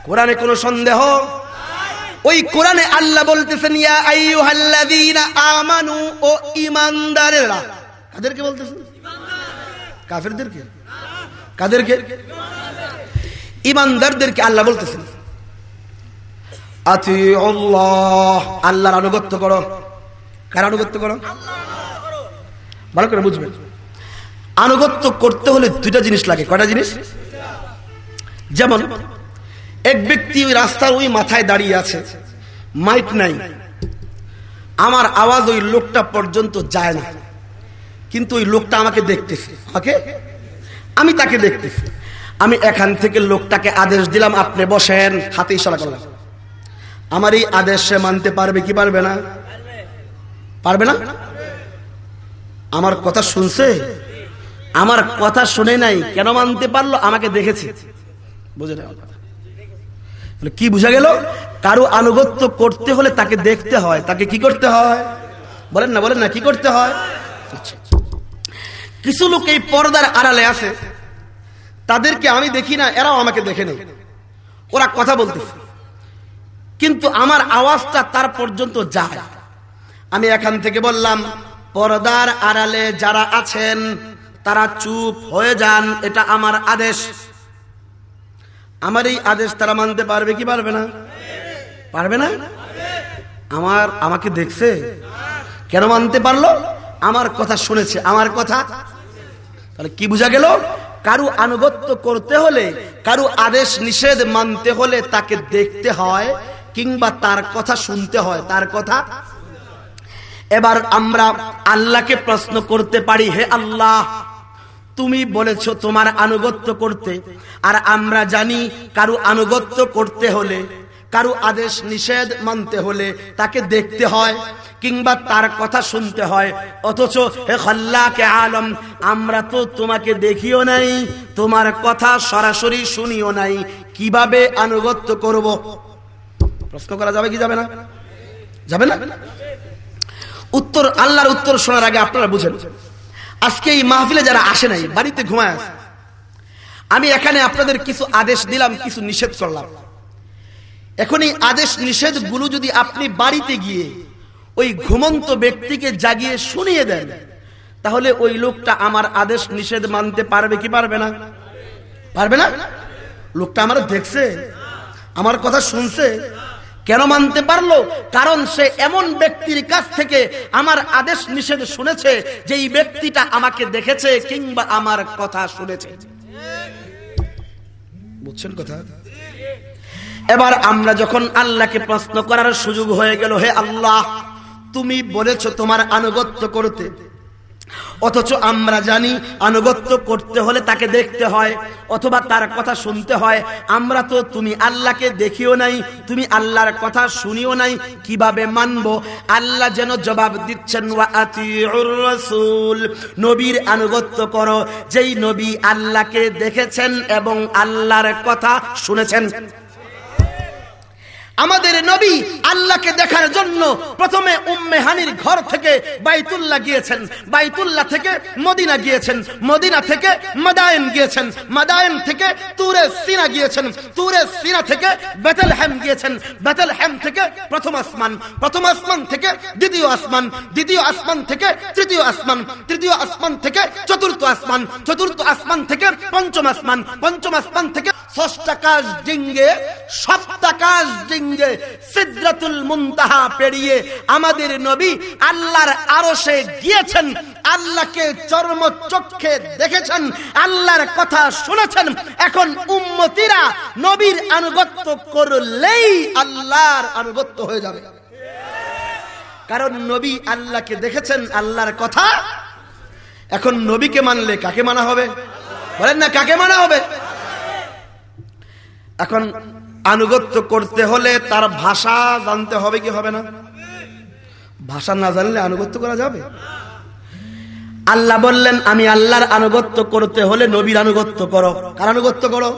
কোরআনে কোনো সন্দেহ? ওই কোরআনে আল্লাহ বলতেছেন, ইয়া আইয়ুহাল্লাযীনা আমানু, ও ঈমানদারেরা। কাদেরকে বলতেছেন? কাফেরদেরকে? কাদেরকে? ঈমানদারদেরকে আল্লাহ বলতেছেন আল্লাহর আনুগত্য করো। কার আনুগত্য করো? ভালো করে বুঝবেন। আনুগত্য করতে হলে দুইটা জিনিস লাগে। কয়টা জিনিস? যেমন, এক ব্যক্তি ওই রাস্তার ওই মাথায় দাঁড়িয়ে আছে, মাইক নাই। আমার আওয়াজ ওই লোকটা পর্যন্ত যায় না। কিন্তু ওই লোকটা আমাকে দেখতেছে। ওকে? আমি তাকে দেখতেছি। আমি এখান থেকে লোকটাকে আদেশ দিলাম, আপনি বসেন। হাতে ইশারা করলাম। আমার এই আদেশ সে মানতে পারবে কি পারবে না? পারবে না? আমার কথা শুনছে? আমার কথা শুনে নাই, কেন মানতে পারল? আমাকে দেখেছে। বুঝে না কি বুঝা গেল? কারও আনুগত্য করতে হলে তাকে দেখতে হয়। তাকে কি করতে হয়? বলেন না বলেন না, কি করতে হয়? আচ্ছা। কিছু লোক এই পর্দার আড়ালে আছে। তাদেরকে আমি দেখি না, এরাও আমাকে দেখে নেই। ওরা কথা বলতেছে। কিন্তু আমার আওয়াজটা তার পর্যন্ত যায়। আমি এখান থেকে বললাম, পর্দার আড়ালে যারা আছেন, তারা চুপ হয়ে যান, এটা আমার আদেশ। আমার এই আদেশ তারা মানতে পারবে কি পারবে না? পারবে না? আমার, আমাকে দেখছে? কেন মানতে পারল? আমার কথা শুনেছে, আমার কথা? তাহলে কি বোঝা গেল? কারু আনুগত্য করতে হলে, কারু আদেশ নিষেধ মানতে হলে তাকে দেখতে হয়, কিংবা তার কথা শুনতে হয়। তার কথা? এবার আমরা আল্লাহকে প্রশ্ন করতে পারি, হে আল্লাহ, তুমি বলেছ তোমার আনুগত্য করতে, আর আমরা জানি কারু আনুগত্য করতে হলে কারু আদেশ নিষেধ মানতে হলে তাকে দেখতে হয়, কিংবা তার কথা শুনতে হয়। অথচ হে খল্লাকে আলম, আমরা তো তোমাকে দেখিও নাই, তোমার কথা সরাসরি শুনিও নাই। কীভাবে আনুগত্য করব? প্রশ্ন করা যাবে কি যাবে না? যাবে না? উত্তর, আল্লাহর উত্তর শোনার আগে আপনারা বুঝেন। আজকে এই মাহফিলে যারা আসে নাই, বাড়িতে ঘুমায় আছে, আমি এখানে আপনাদের কিছু আদেশ দিলাম, কিছু নিষেধ করলাম। এখন এই আদেশ নিষেধগুলো যদি আপনি বাড়িতে গিয়ে ওই ঘুমন্ত ব্যক্তিকে জাগিয়ে শুনিয়ে দেন, তাহলে ওই লোকটা আমার আদেশ নিষেধ মানতে পারবে কি পারবে না? পারবে না? লোকটা আমার দেখছে, আমার কথা শুনছে, কেন মানতে পারল? কারণ সে এমন ব্যক্তির কাছ থেকে আমার আদেশ নিষেধ শুনেছে যে এই ব্যক্তিটা আমাকে দেখেছে কিংবা আমার কথা শুনেছে। বুঝছেন কথা? এবার আমরা যখন আল্লাহকে প্রশ্ন করার সুযোগ হয়ে গেল, হে আল্লাহ, তুমি বলেছ তোমার আনুগত্য করতে। অথচ আমরা জানি আনুগত্য করতে হলে তাকে দেখতে হয়, অথবা তার কথা শুনতে হয়। আমরা তো তুমি আল্লাহকে দেখিও নাই, তুমি আল্লাহর কথা শুনিও নাই, কীভাবে মানব? আল্লাহ যেন জবাব দিচ্ছেন নবীর আনুগত্য করো। যেই নবী আল্লাহকে দেখেছেন এবং আল্লাহর কথা শুনেছেন। আমাদের নবী আল্লাহকে দেখার জন্য প্রথমে উম্মে হানির ঘর থেকে বাইতুল্লাহ গিয়েছেন। বাইতুল্লাহ থেকে মদিনা গিয়েছেন। মদিনা থেকে মাদায়ন গিয়েছেন। মাদায়ন থেকে তুরে সিনা গিয়েছেন। তুরে সিনা থেকে বেতেল হ্যাম গিয়েছেন। বেতেল হ্যাম থেকে প্রথম আসমান। প্রথম আসমান থেকে দ্বিতীয় আসমান। দ্বিতীয় আসমান থেকে তৃতীয় আসমান। তৃতীয় আসমান থেকে চতুর্থ আসমান। চতুর্থ আসমান থেকে পঞ্চম আসমান। পঞ্চম আসমান থেকে ষষ্ঠাকাশ ডিঙ্গে, সপ্তাকাশ ডিঙ্গে সিদ্রাতুল মুনতাহা পেরিয়ে আমাদের নবী আল্লাহর আরশে গিয়েছেন, আল্লাহকে চর্ম চক্ষে দেখেছেন, আল্লাহর কথা শুনেছেন, এখন উম্মতিরা নবীর আনুগত্য করলেই আল্লাহর আনুগত্য হয়ে যাবে। কারণ নবী আল্লাহকে দেখেছেন, আল্লাহর কথা এখন নবীকে মানলে কাকে মানা হবে? বলেন না, কাকে মানা হবে? এখন আনুগত্য করতে হলে তার ভাষা জানতে হবে কি হবে না? ভাষা না জানলে আনুগত্য করা যাবে? আল্লাহ বললেন, আমি আল্লাহর আনুগত্য করতে হলে নবীর আনুগত্য করো। কার আনুগত্য করো?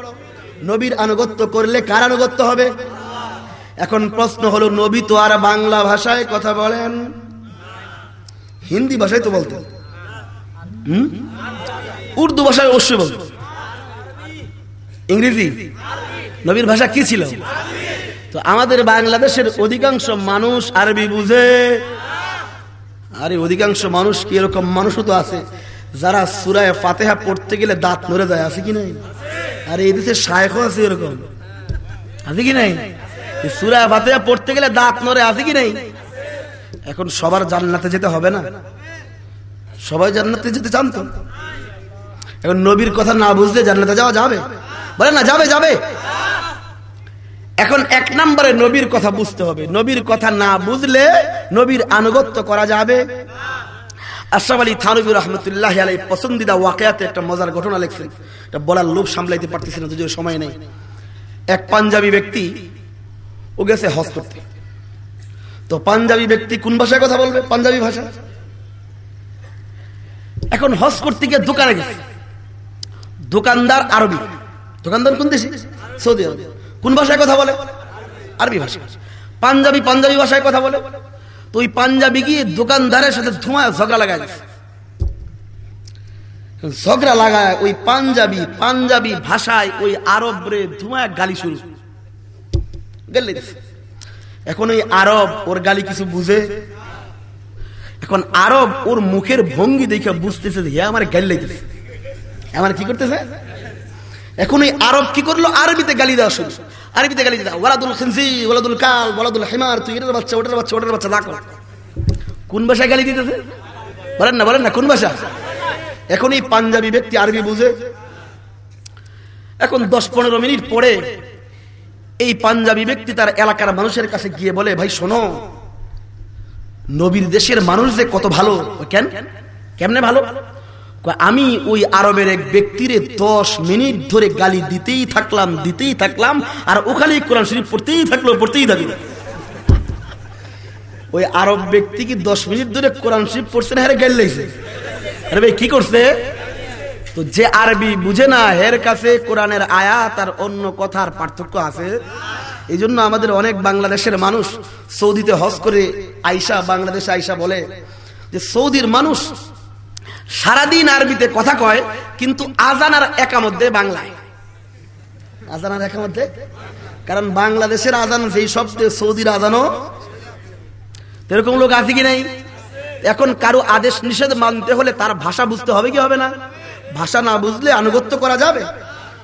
নবীর আনুগত্য করলে কার আনুগত্য হবে? এখন প্রশ্ন হলো, নবী তো আর বাংলা ভাষায় কথা বলেন? হিন্দি ভাষায় তো বলতেন হুম? উর্দু ভাষায় অবশ্যই বলতেন ইংরেজি? নবীর ভাষা কি ছিল? তো আমাদের বাংলাদেশের অধিকাংশ মানুষ আরবি বুঝে। আরে, অধিকাংশ মানুষ কি এরকম মানুষও তো আছে, যারা সুরায় ফাতেহা পড়তে গেলে দাঁত নড়ে যায়, আছে কি নাই? আর, এই দেশে শায়কও আছে এরকম। আছে কি নাই? সুরায় ফাতেহা পড়তে গেলে দাঁত নড়ে, আছে কি নাই? এখন সবার জান্নাতে যেতে হবে না? সবাই জান্নাতে যেতে চান তো? এখন নবীর কথা না বুঝলে জান্নাতে যাওয়া যাবে? বলে না, যাবে যাবে। এখন এক নম্বরে নবীর কথা বুঝতে হবে। নবীর কথা না বুঝলে নবীর আনুগত্য করা যাবে। পছন্দিদা একটা মজার বলার লোভ সামলাইতে সময় নেই। এক ব্যক্তি হজ করতে। তো পাঞ্জাবি ব্যক্তি কোন ভাষায় কথা বলবে? এখন হজ করতে গিয়ে দোকানে গেছে। দোকানদার আরবি। দোকানদার কোন দেশে? সৌদি আরব। কোন ভাষায় কথা বলে? আরবি ভাষা। পাঞ্জাবি পাঞ্জাবি ভাষায় কথা বলে। তো ওই পাঞ্জাবি গিয়ে দোকানদারের সাথে ধোঁয়া, ঝগড়া লাগায় ঝগড়া লাগায় ওই পাঞ্জাবি পাঞ্জাবি ভাষায় ওই আরব রে ধোঁয়া গালি শুরু। এখন ওই আরব ওর গালি কিছু বুঝে? এখন আরব ওর মুখের ভঙ্গি দেখে বুঝতেছে যে আমার গালি লাগতেছে। আমার কি করতেছে? এখন ওই আরব কি করল? আরবিতে গালি দেওয়া শুরু। আরবিতে গালি দেওয়া, ওয়ালাদুল খিনসি ওয়ালাদুল কাল, ওয়ালাদুল হিমার, তুই এটার বাচ্চা, ওটার বাচ্চা ওটার বাচ্চা দেখো কোন ভাষায় গালি দিতেছে? বলেন না বলেন না, কোন ভাষা? এখন এই পাঞ্জাবি ব্যক্তি আরবি বুঝে। এখন দশ পনেরো মিনিট পরে এই পাঞ্জাবি ব্যক্তি তার এলাকার মানুষের কাছে গিয়ে বলে, ভাই, শোনো, নবীর দেশের মানুষ যে কত ভালো কেন? কেমনে ভালো? আমি ওই আরবের এক ব্যক্তিরে দশ মিনিট ধরে গালি দিতেই থাকলাম দিতেই থাকলাম, আর ওখানে কোরআন শরীফ পড়তেই থাকল পড়তেই থাকল। ওই আরব ব্যক্তি কি দশ মিনিট ধরে কোরআন শরীফ পড়ছে না? হ্যাঁ গাল লাগছে। আরে ভাই, কি করছে? তো যে আরবি বুঝে না, হের কাছে কোরআনের আয়াত আর অন্য কথার পার্থক্য আছে। এই জন্য আমাদের অনেক বাংলাদেশের মানুষ সৌদিতে হজ করে আইসা, বাংলাদেশে আইসা বলে যে সৌদির মানুষ সারাদিন আরবিতে কথা কয়, কিন্তু আজান আর একা মধ্যে বাংলায়। আজান আর একা মধ্যে কারণ বাংলাদেশের আজান সেই শব্দে সৌদির আজানও এরকম লোক আছে কি নাই? এখন কারও আদেশ নিষেধ মানতে হলে তার ভাষা বুঝতে হবে কি হবে না? ভাষা না বুঝলে আনুগত্য করা যাবে?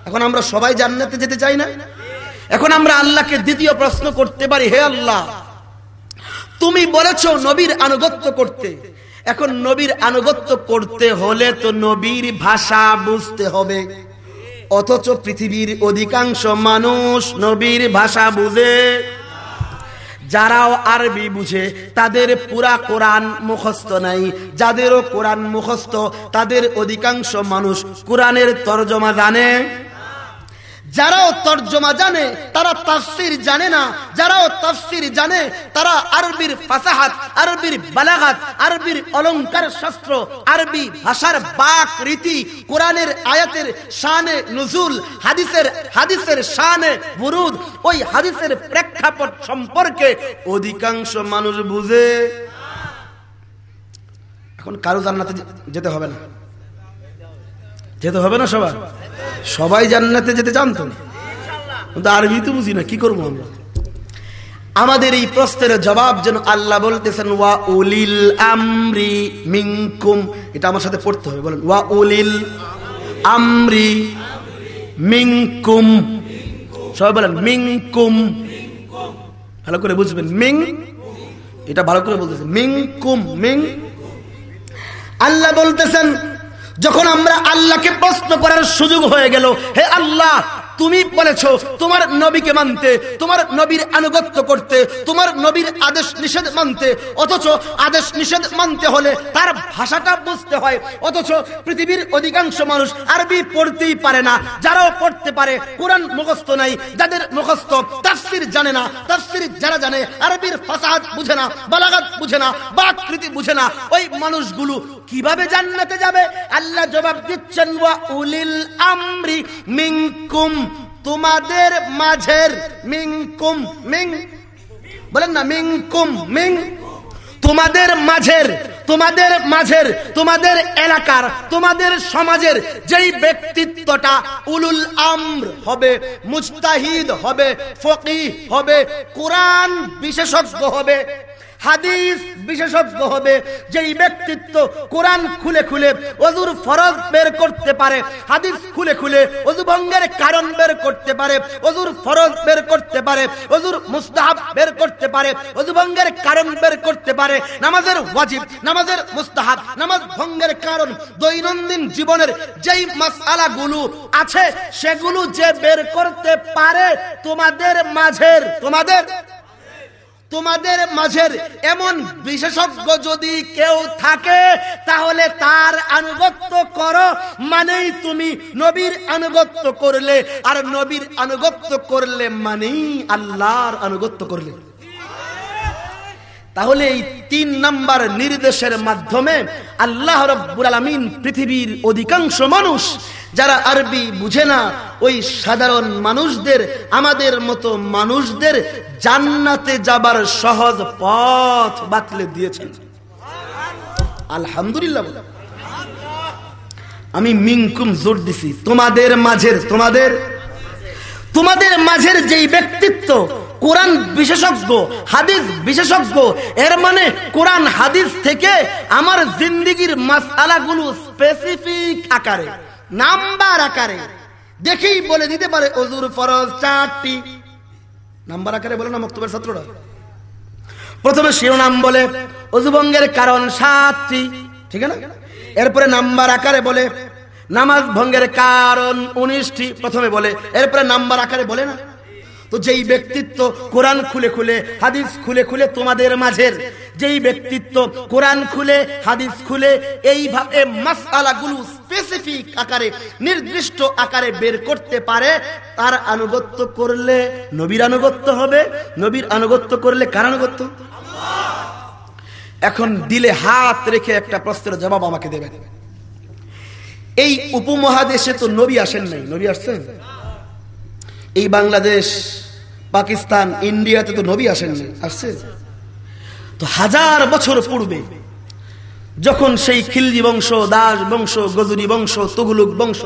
এখন আমরা সবাই জান্নাতে যেতে চাই না? এখন আমরা আল্লাহকে দ্বিতীয় প্রশ্ন করতে পারি, হে আল্লাহ, তুমি বলেছ নবীর আনুগত্য করতে। এখন নবীর আনুগত্য করতে হলে তো নবীর ভাষা বুঝতে হবে। অথচ পৃথিবীর অধিকাংশ মানুষ নবীর ভাষা বুঝে। যারাও আরবি বুঝে, তাদের পুরা কোরআন মুখস্থ নাই। যাদেরও কোরআন মুখস্থ, তাদের অধিকাংশ মানুষ কোরআনের তর্জমা জানে। যারাও তর্জমা জানে, তারা তাফসির জানে না। যারাও তাফসির জানে, তারা আরবির ফাসাহাত, আরবির বালাগাত, আরবির অলংকার শাস্ত্র, আরবি ভাষার বাক রীতি, কোরআনের আয়াতের শানে নজুল, হাদিসের হাদিসের শানে বুরুদ ওই হাদিসের প্রেক্ষাপট সম্পর্কে অধিকাংশ মানুষ বুঝে। এখন কারও জান্নাতে যেতে হবে না। যেতে হবে না সবার? সবাই জান্নাতে যেতে জানতো কিন্তু আরবি তো বুঝি না, কি করব আমরা? আমাদের এই প্রশ্নের জবাব যেন আল্লাহ বলতেছেন, ওয়া উলিল আমরি মিনকুম। এটা আমার সাথে পড়তে হবে, বলেন, ওয়া উলিল আমরি মিনকুম। সবাই বলেন, মিনকুম। ভালো করে বুঝবেন মিং এটা ভালো করে বলতেছেন মিংকুম মিং আল্লাহ বলতেছেন যখন আমরা আল্লাহকে প্রশ্ন করার সুযোগ হয়ে গেল, হে আল্লাহ, তুমি বলেছ, তোমার নবীকে মানতে, তোমার নবীর আনুগত্য করতে, তোমার নবীর আদেশ নিষেধ মানতে, অথচ আদেশ নিষেধ মানতে হলে তার ভাষাটা বুঝতে হয়, অথচ পৃথিবীর অধিকাংশ মানুষ আরবি পড়তেই পারে না, যারাও পড়তে পারে, কোরআন মুখস্থ নাই, যাদের মুখস্থ তাফসির জানে না, তাফসির যারা জানে, আরবির ফাসাহাত বুঝে না, বালাগাত বুঝে না বাকৃতি বুঝে না, ওই মানুষগুলো কীভাবে জান্নাতে যাবে? আল্লাহ জবাব দিচ্ছেন, ওয়া উলিল আমরি মিনকুম, তোমাদের মাঝের মিনকুম মিং বলেন না, মিনকুম মিং তোমাদের মাঝের তোমাদের মাঝের, তোমাদের এলাকার, তোমাদের সমাজের যেই ব্যক্তিত্বটা উলুল আমর হবে মুস্তাহিদ হবে ফকি হবে, কোরআন বিশেষজ্ঞ হবে হাদিস বিশেষজ্ঞ হবে, যেই ব্যক্তিত্ব কোরআন খুলে খুলে অজুর ফরজ বের করতে পারে, হাদিস খুলে খুলে অজু ভঙ্গের কারণ বের করতে পারে, অজুর ফরজ বের করতে পারে, অজুর মুস্তাহাব বের করতে পারে, অজু ভঙ্গের কারণ বের করতে পারে, নামাজের ওয়াজিব, নামাজের মুস্তাহাব, নামাজ ভঙ্গের কারণ, দৈনন্দিন জীবনের যেই মাসালাগুলো আছে, সেগুলো যে বের করতে পারে তোমাদের মাঝের, তোমাদের তোমাদের মাঝের এমন বিশেষজ্ঞ যদি কেউ থাকে, তাহলে তার আনুগত্য করো। মানেই তুমি নবীর আনুগত্য করলে, আর নবীর আনুগত্য করলে মানেই আল্লাহর আনুগত্য করলে। তাহলে এই তিন নাম্বার নির্দেশের মাধ্যমে আল্লাহ রব্বুল আলমিন পৃথিবীর অধিকাংশ মানুষ যারা আরবি বুঝে না, ওই সাধারণ মানুষদের, আমাদের মতো মানুষদের জান্নাতে যাবার সহজ পথ বাতলে দিয়েছেন। আলহামদুলিল্লাহ আমি মিনকুম জোর দিছি। তোমাদের মাঝের, তোমাদের তোমাদের মাঝের যেই ব্যক্তিত্ব, কোরআন বিশেষজ্ঞ, হাদিস বিশেষজ্ঞ, এর মানে কোরআন হাদিস থেকে আমার জিন্দিগির মাসালাগুলো স্পেসিফিক আকারে। নাম্বার আকারে। দেখেই বলে দিতে পারে, অজুর ফরজ চারটি। নাম্বার আকারে বলে না মক্তবের ছাত্ররা প্রথমে শিরোনাম বলে, অজুভঙ্গের কারণ সাতটি। ঠিক না এরপরে নাম্বার আকারে বলে, নামাজ ভঙ্গের কারণ উনিশটি। প্রথমে বলে, এরপরে নাম্বার আকারে বলে না। তো যেই ব্যক্তিত্ব কোরআন খুলে খুলে, হাদিস খুলে খুলে তোমাদের মাঝের, যেই ব্যক্তিত্ব কোরআন খুলে, হাদিস খুলে এইভাবে মাসালাগুলো স্পেসিফিক আকারে, নির্দিষ্ট আকারে বের করতে পারে, তার আনুগত্য করলে নবীর আনুগত্য হবে, নবীর আনুগত্য করলে কার আনুগত্য? এখন দিলে হাত রেখে একটা প্রশ্নের জবাব আমাকে দেবেন। এই উপমহাদেশে তো নবী আসেন নাই, নবী আসছেন? এই বাংলাদেশ, পাকিস্তান, ইন্ডিয়াতে তো নবী আসেন আসছে। তো হাজার বছর পূর্বে, যখন সেই খিলজি বংশ, দাস বংশ গজুরি বংশ তুগুলুক বংশ,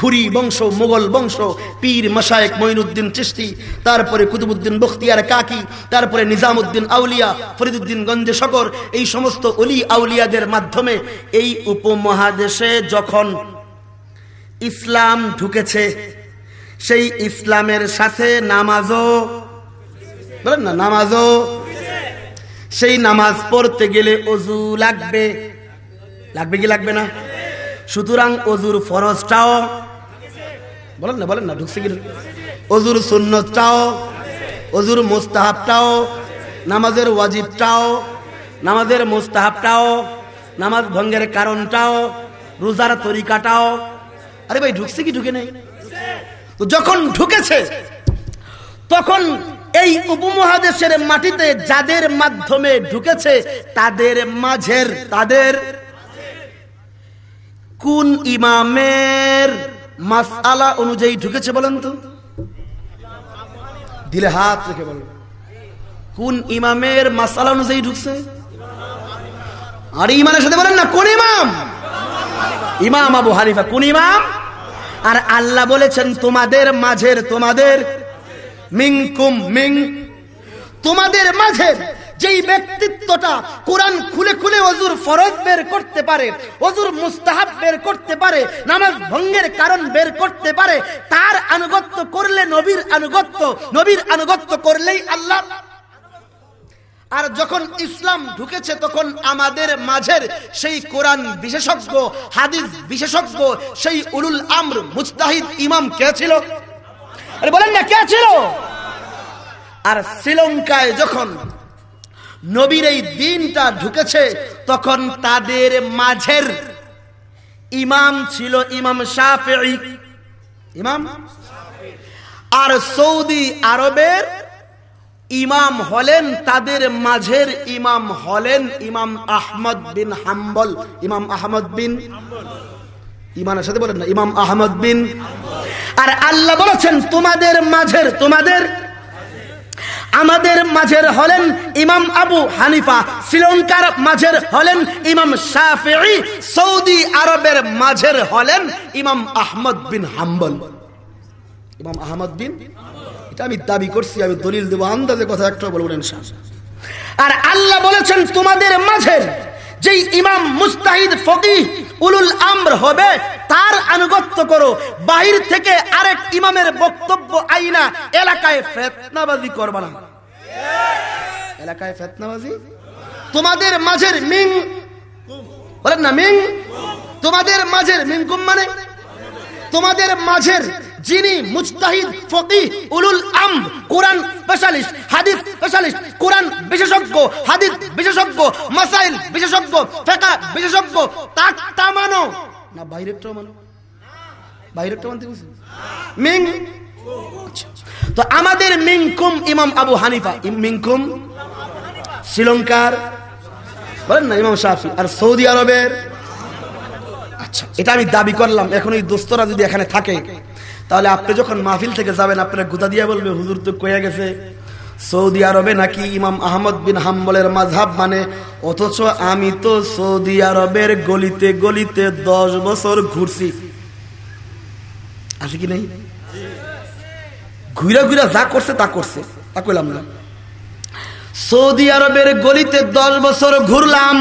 ঘুরি বংশ, মোগল বংশ, পীর মশায়েক মঈনুদ্দিন চিস্তি তারপরে কুতুবুদ্দিন বখতিয়ার কাকি, তারপরে নিজামুদ্দিন আউলিয়া ফরিদুদ্দিন গঞ্জে শকর, এই সমস্ত অলি আউলিয়াদের মাধ্যমে এই উপমহাদেশে যখন ইসলাম ঢুকেছে সেই ইসলামের সাথে নামাজও, বলেন না, নামাজও। সেই নামাজ পড়তে গেলে অজু লাগবে। লাগবে কি লাগবে না? সুতরাং অজুর ফরজটাও, বলেন না বলেন না, ঢুকছে কি? অজুর সুন্নতটাও, অজুর মুস্তাহাবটাও, নামাজের ওয়াজিবটাও, নামাজের মুস্তাহাবটাও, নামাজ ভঙ্গের কারণটাও, রোজার তরিকাটাও। আরে ভাই, ঢুকছে কি, ঢুকে নেই? তো যখন ঢুকেছে, তখন এই উপমহাদেশের মাটিতে যাদের মাধ্যমে ঢুকেছে, তাদের মাঝের, তাদের কোন ইমামের মাসালা অনুযায়ী ঢুকেছে বলেন তো? দিলে হাত রেখে বলেন। কোন ইমামের মাসালা অনুযায়ী ঢুকছে? আর ইমানের সাথে বলেন না, কোন ইমাম? ইমাম আবু হানিফা, কোন ইমাম? আর আল্লাহ বলেছেন, তোমাদের মাঝের, তোমাদের মিংকুম মিং তোমাদের মাঝের যেই ব্যক্তিত্বটা কোরআন খুলে খুলে অজুর ফরজ বের করতে পারে, অজুর মুস্তাহাব বের করতে পারে, নামাজ ভঙ্গের কারণ বের করতে পারে, তার আনুগত্য করলে নবীর আনুগত্য নবীর আনুগত্য করলেই আল্লাহ আর যখন ইসলাম ঢুকেছে, তখন আমাদের মাঝের সেই কোরআন বিশেষজ্ঞ, হাদিস বিশেষজ্ঞ, সেই উলুল আমর মুস্তাহিদ ইমাম কে ছিল? বলেন না, কে ছিল? আর শ্রীলঙ্কায় যখন নবীর এই দিনটা ঢুকেছে, তখন তাদের মাঝের ইমাম ছিল ইমাম শাফি ইমাম? আর সৌদি আরবের ইমাম হলেন তাদের মাঝের ইমাম হলেন ইমাম আহমদ বিন হাম্বল। ইমাম আহমদ বিন ইমানের সাথে বলেন না, ইমাম আহমদ বিন আর আল্লাহ বলেছেন, তোমাদের মাঝের, তোমাদের আমাদের মাঝের হলেন ইমাম আবু হানিফা, শ্রীলঙ্কার মাঝের হলেন ইমাম শাফি সৌদি আরবের মাঝের হলেন ইমাম আহমদ বিন হাম্বল। ইমাম আহমদ বিন আমি দাবি করছি, আমি দলিল দেবো, আন্দাজে কথা একটা বলব আর আল্লাহ বলেছেন, তোমাদের মাঝের যেই ইমাম মুস্তাহিদ ফকি উলুল আমর হবে, তার আনুগত্য করো। বাহির থেকে আরেক ইমামের বক্তব্য আইনা, এলাকায় ফেতনাবাজি করবা না। এলাকায় ফেতনাবাজি? তোমাদের মাঝের মিং, বলেন না, মিং? তোমাদের মাঝের মিংকুম মানে? তোমাদের মাঝের যিনি মুজতাহিদ ফকি উলুল আম কোরআন স্পেশালিস্ট, হাদিস স্পেশালিস্ট, কোরআন বিশেষজ্ঞ, হাদিস বিশেষজ্ঞ, মাসাইল বিশেষজ্ঞ ফেকা বিশেষজ্ঞ তাকটা মানো না বাইরেরটা মানো বাইরেরটা মানতে বলছি মিং। তো আমাদের মিংকুম ইমাম আবু হানিফা মিংকুম? শ্রীলঙ্কার। বলেন না, ইমাম শাহি আর সৌদি আরবের? আচ্ছা এটা আমি দাবি করলাম এখন ওই দোস্তরা যদি এখানে থাকে তাহলে আপনি যখন মাহফিল থেকে যাবেন, আপনার গুতা দিয়া বলবে, হুজুর তো কয়ে গেছে? সৌদি আরবে নাকি ইমাম আহমদ বিন হাম্বলের মাঝহাব মানে অথচ আমি তো সৌদি আরবের গলিতে গলিতে দশ বছর ঘুরছি। আছে কি নেই? ঘুরা ঘুরা যা করছে, তা করছে। তা কইলাম না। সৌদি আরবের গলিতে দশ বছর ঘুরলাম,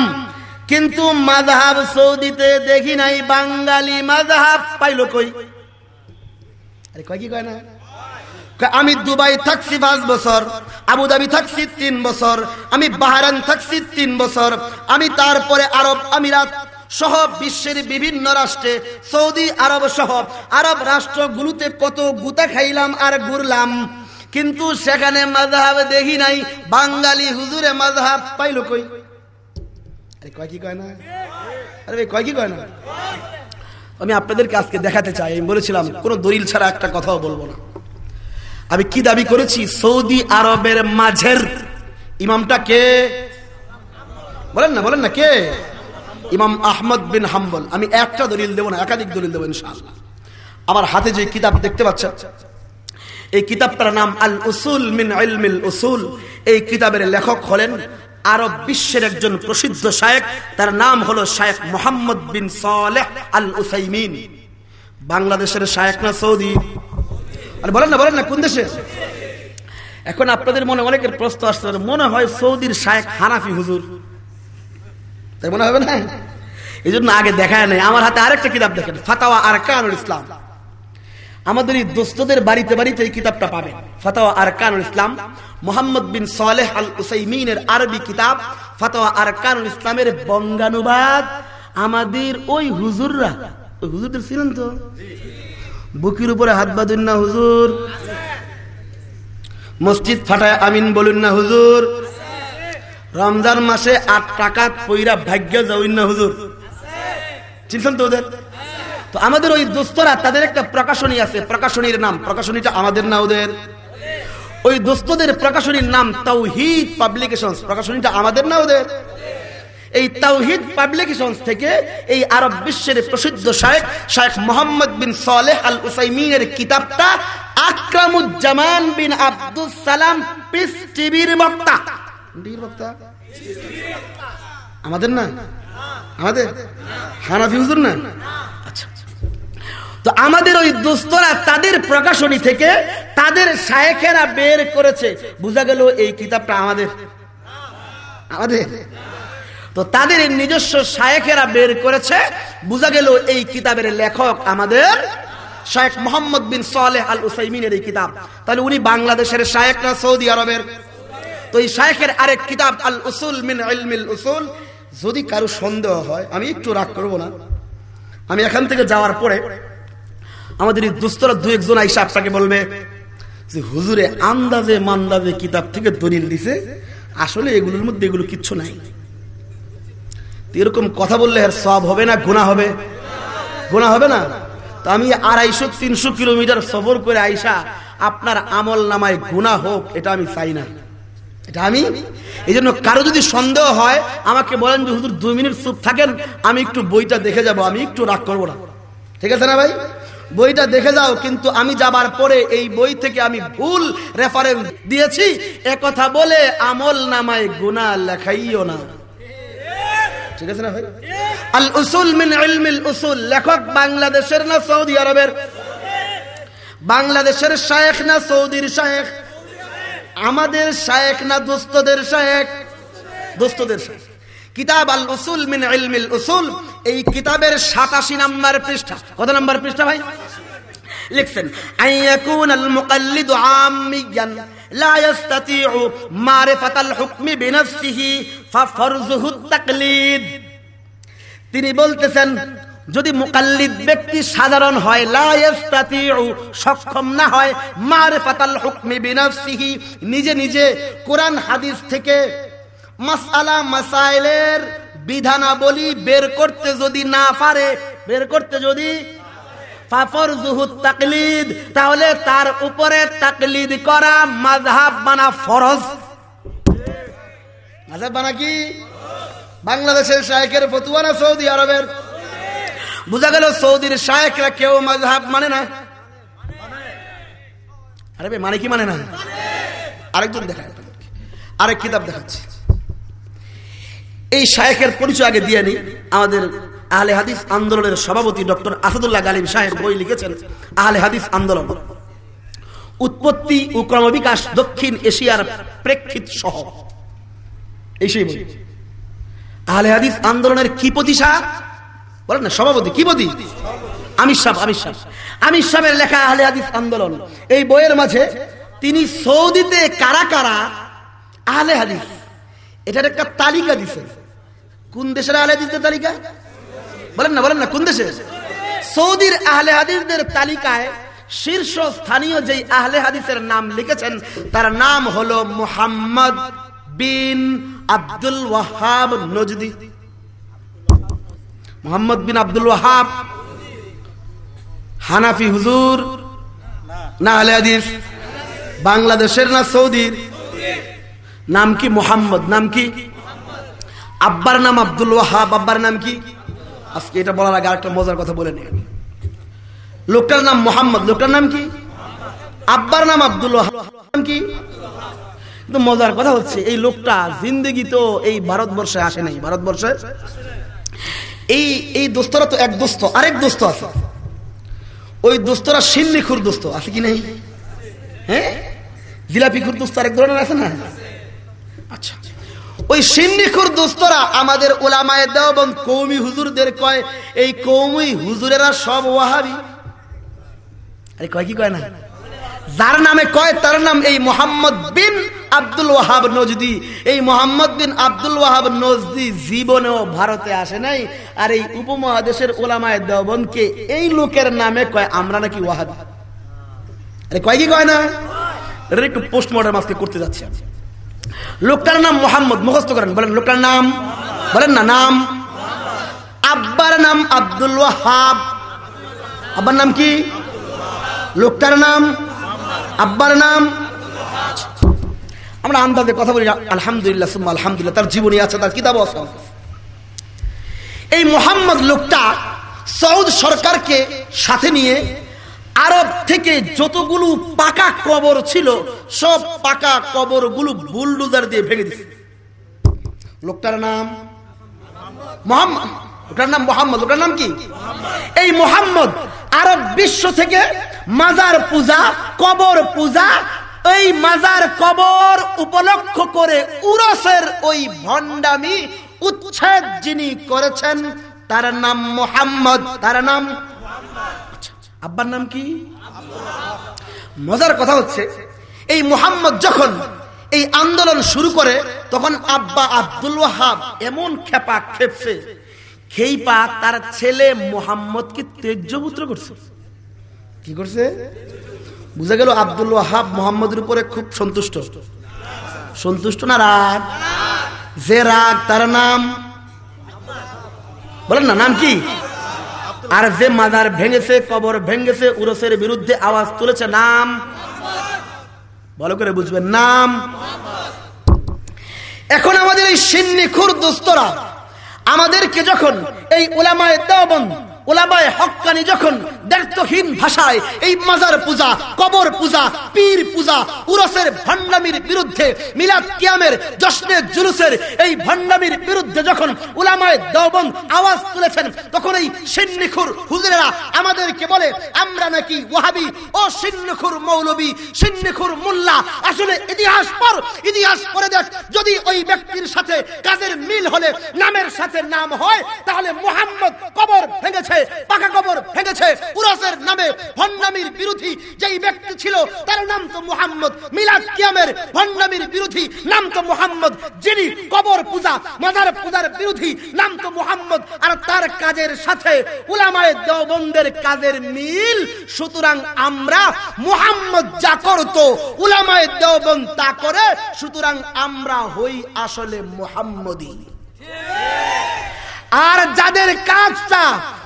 কিন্তু মাঝহাব সৌদিতে দেখি নাই, বাঙালি মাঝহাব পাইল কই? আরে কয় কি কয় না? আমি দুবাই থাকছি পাঁচ বছর, আবুধাবি থাকছি তিন বছর, আমি বাহারান থাকছি তিন বছর, আমি তারপরে আরব আমিরাত সহ বিশ্বের বিভিন্ন রাষ্ট্রে, সৌদি আরব সহ আরব রাষ্ট্রগুলোতে কত গুতা খাইলাম আর ঘুরলাম। কিন্তু সেখানে মাঝহাব দেখি নাই, বাঙালি হুজুরে মাঝহাব পাইল কই? কয় কি কয় না? আরে কয় কি কয় না? আমি আপনাদেরকে আজকে দেখাতে চাই। আমি বলেছিলাম, কোনো দলিল ছাড়া একটা কথাও বলব না। আমি কি দাবি করেছি? সৌদি আরবের মাঝের ইমামটা কে? বলেন না বলেন না, কে? ইমাম আহমদ বিন হাম্বল। আমি একটা দলিল দেবো না, একাধিক দলিল দেবো ইনশাআল্লাহ। আমার হাতে যে কিতাব দেখতে পাচ্ছেন, এই কিতাবটার নাম আল উসুল মিন ইলমিল উসুল এই কিতাবের লেখক হলেন আরব বিশ্বের একজন প্রসিদ্ধ শায়েক। তার নাম হলো শায়েক মোহাম্মদ বিন সালেহ আল উসাইমিন বাংলাদেশের শায়েক না সৌদি? আর বলেন না বলেন না, কোন দেশে? এখন আপনাদের মনে অনেকের প্রশ্ন আসতে পারে মনে হয় সৌদির শায়েক হানাফি হুজুর। তাই মনে হবে না? এই জন্য আগে দেখায় নাই। আমার হাতে আরেকটা কিতাব দেখেন, ফাতাওয়া আর কানুল ইসলাম। আমাদের এই দোস্তদের বাড়িতে বাড়িতে এই কিতাবটা পাবেন ফাতাওয়া আর কানুল ইসলাম, মোহাম্মদ বিন সালেহ আল উসাইমিনের আরবি কিতাব, ফাতোয়া আর কানুল ইসলামের বঙ্গানুবাদ। আমাদের ওই হুজুররা, ওই হুজুরদের ছিলেন তো? বুকির উপরে হাত বাঁধুন না হুজুর। মসজিদ ফাটায় আমিন বলুন না হুজুর। রমজান মাসে আট টাকা পইরা ভাগ্য যাউন না হুজুর। চিনছেন তো ওদের? তো আমাদের ওই দোস্তরা, তাদের একটা প্রকাশনী আছে, প্রকাশনীর নাম, প্রকাশনীটা আমাদের না ওদের? ওই দোস্তদের প্রকাশনীর নাম তাওহিদ পাবলিকেশন প্রকাশনীটা আমাদের না ওদের? এই তাওহিদ পাবলিকেশন থেকে এই আরব বিশ্বের প্রসিদ্ধ শায়েখ শায়েখ মোহাম্মদ বিন সালেহ আল উসাইমিনের কিতাবটা আকরামুজ্জামান বিন আব্দুল সালাম পিস টিভির বক্তা। বক্তা? আমাদের না? আমাদের? হানাফি হুজুর না? তো আমাদের ওই দোস্তরা তাদের প্রকাশনী থেকে তাদের শায়েখেরা বের করেছে। বোঝা গেল এই কিতাবটা আমাদের। আমাদের। তো তাদের নিজস্ব শায়েখেরা বের করেছে। বোঝা গেল এই কিতাবের লেখক আমাদের শায়েখ মোহাম্মদ বিন সালেহ আল উসাইমিনের এই কিতাব। তাহলে উনি বাংলাদেশের শায়েখ না সৌদি আরবের? তো এই শায়েখের আরেক কিতাব আল উসুল মিন ইলমিল উসুল। যদি কারও সন্দেহ হয়, আমি একটু রাগ করব না। আমি এখান থেকে যাওয়ার পরে আমাদের এই দুস্তরা দু একজন আইসা আপনাকে বলবে যে হুজুরে আন্দাজে মান্দাজে কিতাব থেকে দলিল দিছে। আসলে এগুলোর মধ্যে এগুলো কিচ্ছু নাই। এরকম কথা বললে আর সব হবে না গুণা হবে? গুণা হবে না? তো আমি আড়াইশো, তিনশো কিলোমিটার সফর করে আইসা আপনার আমল নামায় গুণা হোক, এটা আমি চাই না। এটা আমি? এই জন্য কারও যদি সন্দেহ হয়, আমাকে বলেন যে, হুজুর, দুই মিনিট চুপ থাকেন, আমি একটু বইটা দেখে যাব, আমি একটু রাগ করব না। ঠিক আছে না ভাই? বইটা দেখে যাও, কিন্তু আমি যাবার পরে এই বই থেকে আমি ভুল রেফারেন্স দিয়েছি। কথা বলে আমল নামায় গুণা লেখাইও না। আল উসুল মিন উসুল, লেখক বাংলাদেশের না সৌদি আরবের? বাংলাদেশের শায়েখ না সৌদির শায়েখ? আমাদের শায়েখ না দোস্তদের শায়েখ? দোস্তদের শায়েখ। কিতাব আল উসুল মিন ইলমিল উসুল। এই কিতাবের সাতাশি নাম্বার পৃষ্ঠা। কত নাম্বার পৃষ্ঠা ভাই? লিখছেন, আইয়াকুন আল মুকাল্লিদ আমিয়ান লা ইয়াস্তাতিউ মারিফাতাল হুকমি বিনফসিহি ফাফরজুহু তাকলিদ। তিনি বলতেছেন, যদি মুকাল্লিদ ব্যক্তি সাধারণ হয় সক্ষম না হয় মারে পাতাল হুকমি বিনাফসিহি নিজে নিজে কুরআন হাদিস থেকে মাসআলা মাসাইলের বিধানাবলী বের করতে যদি না পারে, বের করতে যদি তাকলিদ, তাহলে তার উপরে তাকলিদ করা মাযহাব বানা ফরজ। মাযহাব বানা কি? বাংলাদেশের শায়েকের ফতুয়া না সৌদি আরবের? বোঝা গেল সৌদির শায়েকরা কেউ মাযহাব মানে না? আরে মানে কি মানে না? আরেকজন দেখায় আরেক কিতাব দেখাচ্ছে। এই শায়েকের পরিচয় আগে দিয়ে নি। আমাদের আহলে হাদিস আন্দোলনের সভাপতি ডক্টর আসাদুল্লাহ গালিম সাহেব বই লিখেছেন, আহলে হাদিস আন্দোলন। উৎপত্তি ও ক্রমবিকাশ দক্ষিণ এশিয়ার প্রেক্ষিত সহ। এই সেই বই। আহলে হাদিস আন্দোলনের কি প্রতিষ্ঠা? বলেন না, সভাপতি, কি প্রতি? আমির সাহ আমির সাহ আমির সাহেবের লেখা আহলে হাদিস আন্দোলন। এই বইয়ের মাঝে তিনি সৌদিতে কারা কারা? আহলে হাদিস। এটার একটা তালিকা দিছে কোন দেশের আহলে হাদিসদের তালিকা? বলেন না বলেন না, কোন দেশে সৌদির আহলে হাদিসদের তালিকায় শীর্ষ স্থানীয় যেই আহলে হাদিসের নাম লিখেছেন, তার নাম হলো মুহাম্মদ বিন আব্দুল ওয়াহাব নজদি। মোহাম্মদ বিন আব্দুল ওয়াহাব, হানাফি হুজুর, না আহলে হাদিস, বাংলাদেশের না সৌদির? নাম কি মোহাম্মদ, নাম কি? আব্বার নাম আব্দুল ওয়াহাব, আব্বার নাম কি? আজকে এটা বলার আগে আরেকটা মজার কথা বলে নিই। লোকটার নাম মোহাম্মদ, লোকটার নাম কি? আব্বার নাম আব্দুল নাম কি? কিন্তু মজার কথা হচ্ছে, এই লোকটা জিন্দগি তো এই ভারতবর্ষে আসে নাই। ভারতবর্ষে? এই এই দোস্তরা তো এক দোস্ত, আরেক দোস্ত আছে। ওই দোস্তরা সিন্নিখুর দোস্ত, আছে কি নাই? হ্যাঁ? জিলাপিখুর দোস্ত আরেক ধরনের আছে না? আচ্ছা। ওই সিন্নিখুর দোস্তরা আমাদের ওলামায় দেওবন কৌমি হুজুরদের কয়, এই কৌমি হুজুরেরা সব ওয়াহাবি। আরে কয়, কি কয় না? যার নামে কয়, তার নাম এই মোহাম্মদ বিন আব্দুল ওয়াহাব নজদি। এই মোহাম্মদ বিন আব্দুল ওয়াহাব নজদি জীবনেও ভারতে আসে নাই, আর এই উপমহাদেশের ওলামায় দেওবনকে এই লোকের নামে কয়, আমরা নাকি ওয়াহাবি। আরে কয়, কি কয় না? একটু পোস্টমর্টম আজকে করতে যাচ্ছি আমি লোকটার নাম মোহাম্মদ, মুখস্থ করেন, বলেন, লোকটার নাম, বলেন না, নাম। আব্বার নাম আব্দুল ওয়াহাব। আব্বার নাম কি? লোকটার নাম, আব্বার নাম। আমরা আন্দাজে কথা বলি আলহামদুলিল্লাহ, সুম্মা আলহামদুলিল্লাহ, তার জীবনী আছে, তার কিতাব আছে। এই মোহাম্মদ লোকটা সৌদ সরকারকে সাথে নিয়ে আরব থেকে যতগুলো পাকা কবর ছিল, সব পাকা কবরগুলো বুলডুজার দিয়ে ভেঙে দিছে। লোকটার নাম মোহাম্মদ। নাম মোহাম্মদ। নাম কি? এই মোহাম্মদ আরব বিশ্ব থেকে মাজার পূজা, কবর পূজা, এই মাজার কবর উপলক্ষ করে ওই উচ্ছেদ যিনি করেছেন, তার নাম মোহাম্মদ। তার নাম? আব্বার নাম কি? মজার কথা হচ্ছে, এই মোহাম্মদ যখন এই আন্দোলন শুরু করে, তখন আব্বা আব্দুল ওয়াহাব এমন খেপা খেপছে, খেইপা তার ছেলে মোহাম্মদকে তেজ্যপুত্র করছে। কি করছে? বুঝা গেল আব্দুল ওয়াহাব মোহাম্মদের উপরে খুব সন্তুষ্ট। সন্তুষ্ট না রাগ? যে রাগ তার নাম? বলেন না, নাম কি? আর যে মাজার ভেঙেছে, কবর ভেঙেছে, উরসের বিরুদ্ধে আওয়াজ তুলেছে, নাম। ভালো করে বুঝবেন, নাম। এখন আমাদের এই সিন্নি খুর দোস্তরা আমাদেরকে যখন এই ওলামায় দেওবন্দ ওলামায় হকানি যখন দ্ব্যর্থহীন ভাষায় এই মাজার পূজা, কবর পূজা, পীর পূজা, উরসের ভণ্ডামির বিরুদ্ধে মিলাদ কিয়ামের জশ্নে জুলুসের এই ভণ্ডামির বিরুদ্ধে যখন উলামায় দেওবন্দ আওয়াজ তুলেছেন, তখন এই সিন্নিখুর হুজুরেরা আমাদেরকে বলে, আমরা নাকি ওয়াহাবি? ও সিন্নিখুর মৌলবী, সিন্নিখুর মোল্লা, আসলে ইতিহাস পর ইতিহাস পরে দেখ। যদি ওই ব্যক্তির সাথে কাজের মিল হলে, নামের সাথে নাম হয়, তাহলে মোহাম্মদ কবর ভেঙেছে, পাকা কবর ভেঙেছে উরসের নামে ভণ্ডামির বিরোধী যেই ব্যক্তি ছিল, তার নাম তো মোহাম্মদ মিলাদ কিয়ামের ভন্ডামির বিরোধী, নাম তো মোহাম্মদ যিনি কবর পূজা, মাজার পূজার বিরোধী, নাম তো মোহাম্মদ। আর তার কাজের সাথে উলামায়ে দেওবন্দের কাজের মিল। সুতরাং আমরা মোহাম্মদ যা করতো, উলামায়ে দেওবন্দ তা করে, সুতরাং আমরা হই আসলে মোহাম্মদী আর যাদের কাজটা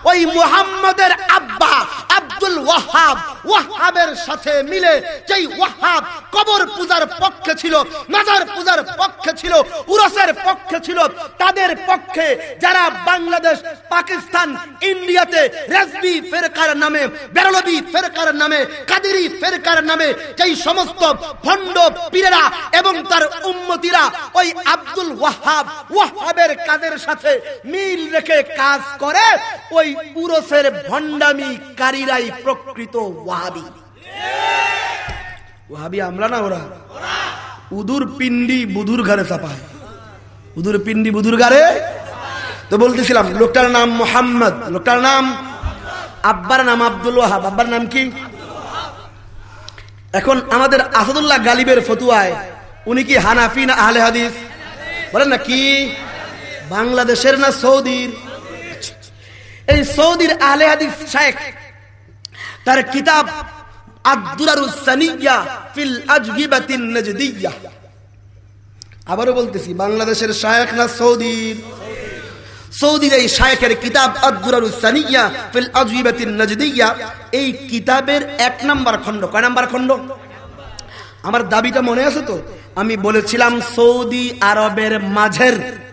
ওই মুহাম্মদের আব্বা আব্দুল ওয়াহাব, ওয়াহাবের সাথে মিলে, যেই ওয়াহাব কবর পূজার পক্ষে ছিল, মাজার পূজার পক্ষে ছিল, উরসের পক্ষে ছিল, তাদের পক্ষে যারা বাংলাদেশ, পাকিস্তান, ইন্ডিয়াতে রেজবি ফেরকার নামে, বেরলবি ফেরকার নামে, কাদেরি ফেরকার নামে যেই সমস্ত ভণ্ড পীরেরা এবং তার উম্মতিরা ওই আব্দুল ওয়াহাব, ওয়াহাবের কাদের সাথে মিল রেখে কাজ করে, ওই উরসের ভণ্ডামি কারীরাই প্রকৃত ওয়াহাবি। ওয়াহাবি আমরা না ওরা? উদুর পিন্ডি বুধুর ঘরে চাপায়। উদুর পিন্ডি বুধুর ঘরে? তো বলতেছিলাম, লোকটার নাম মোহাম্মদ, লোকটার নাম আব্বার নাম আব্দুল ওয়াহাব। আব্বার নাম কি? এখন আমাদের আসাদুল্লাহ গালিবের ফতুয়ায়, উনি কি হানাফি না আহলে হাদিস? বলেন না, কি? বাংলাদেশের না সৌদির? এই সৌদির আহলে হাদিস শেখ তার কিতাব আব্দুরারুসানিয়া ফিল আজগিবাতিন নাজদিয়া। আবারও বলতেছি, বাংলাদেশের শায়েখ না সৌদির? সৌদির এই শায়েখের কিতাব আব্দুরারুসানিয়া ফিল আজগিবাতিন নাজদিয়া, এই কিতাবের এক নাম্বার খণ্ড। কয় নাম্বার খণ্ড? আমার দাবিটা মনে আছে তো? আমি বলেছিলাম সৌদি আরবের মাঝের।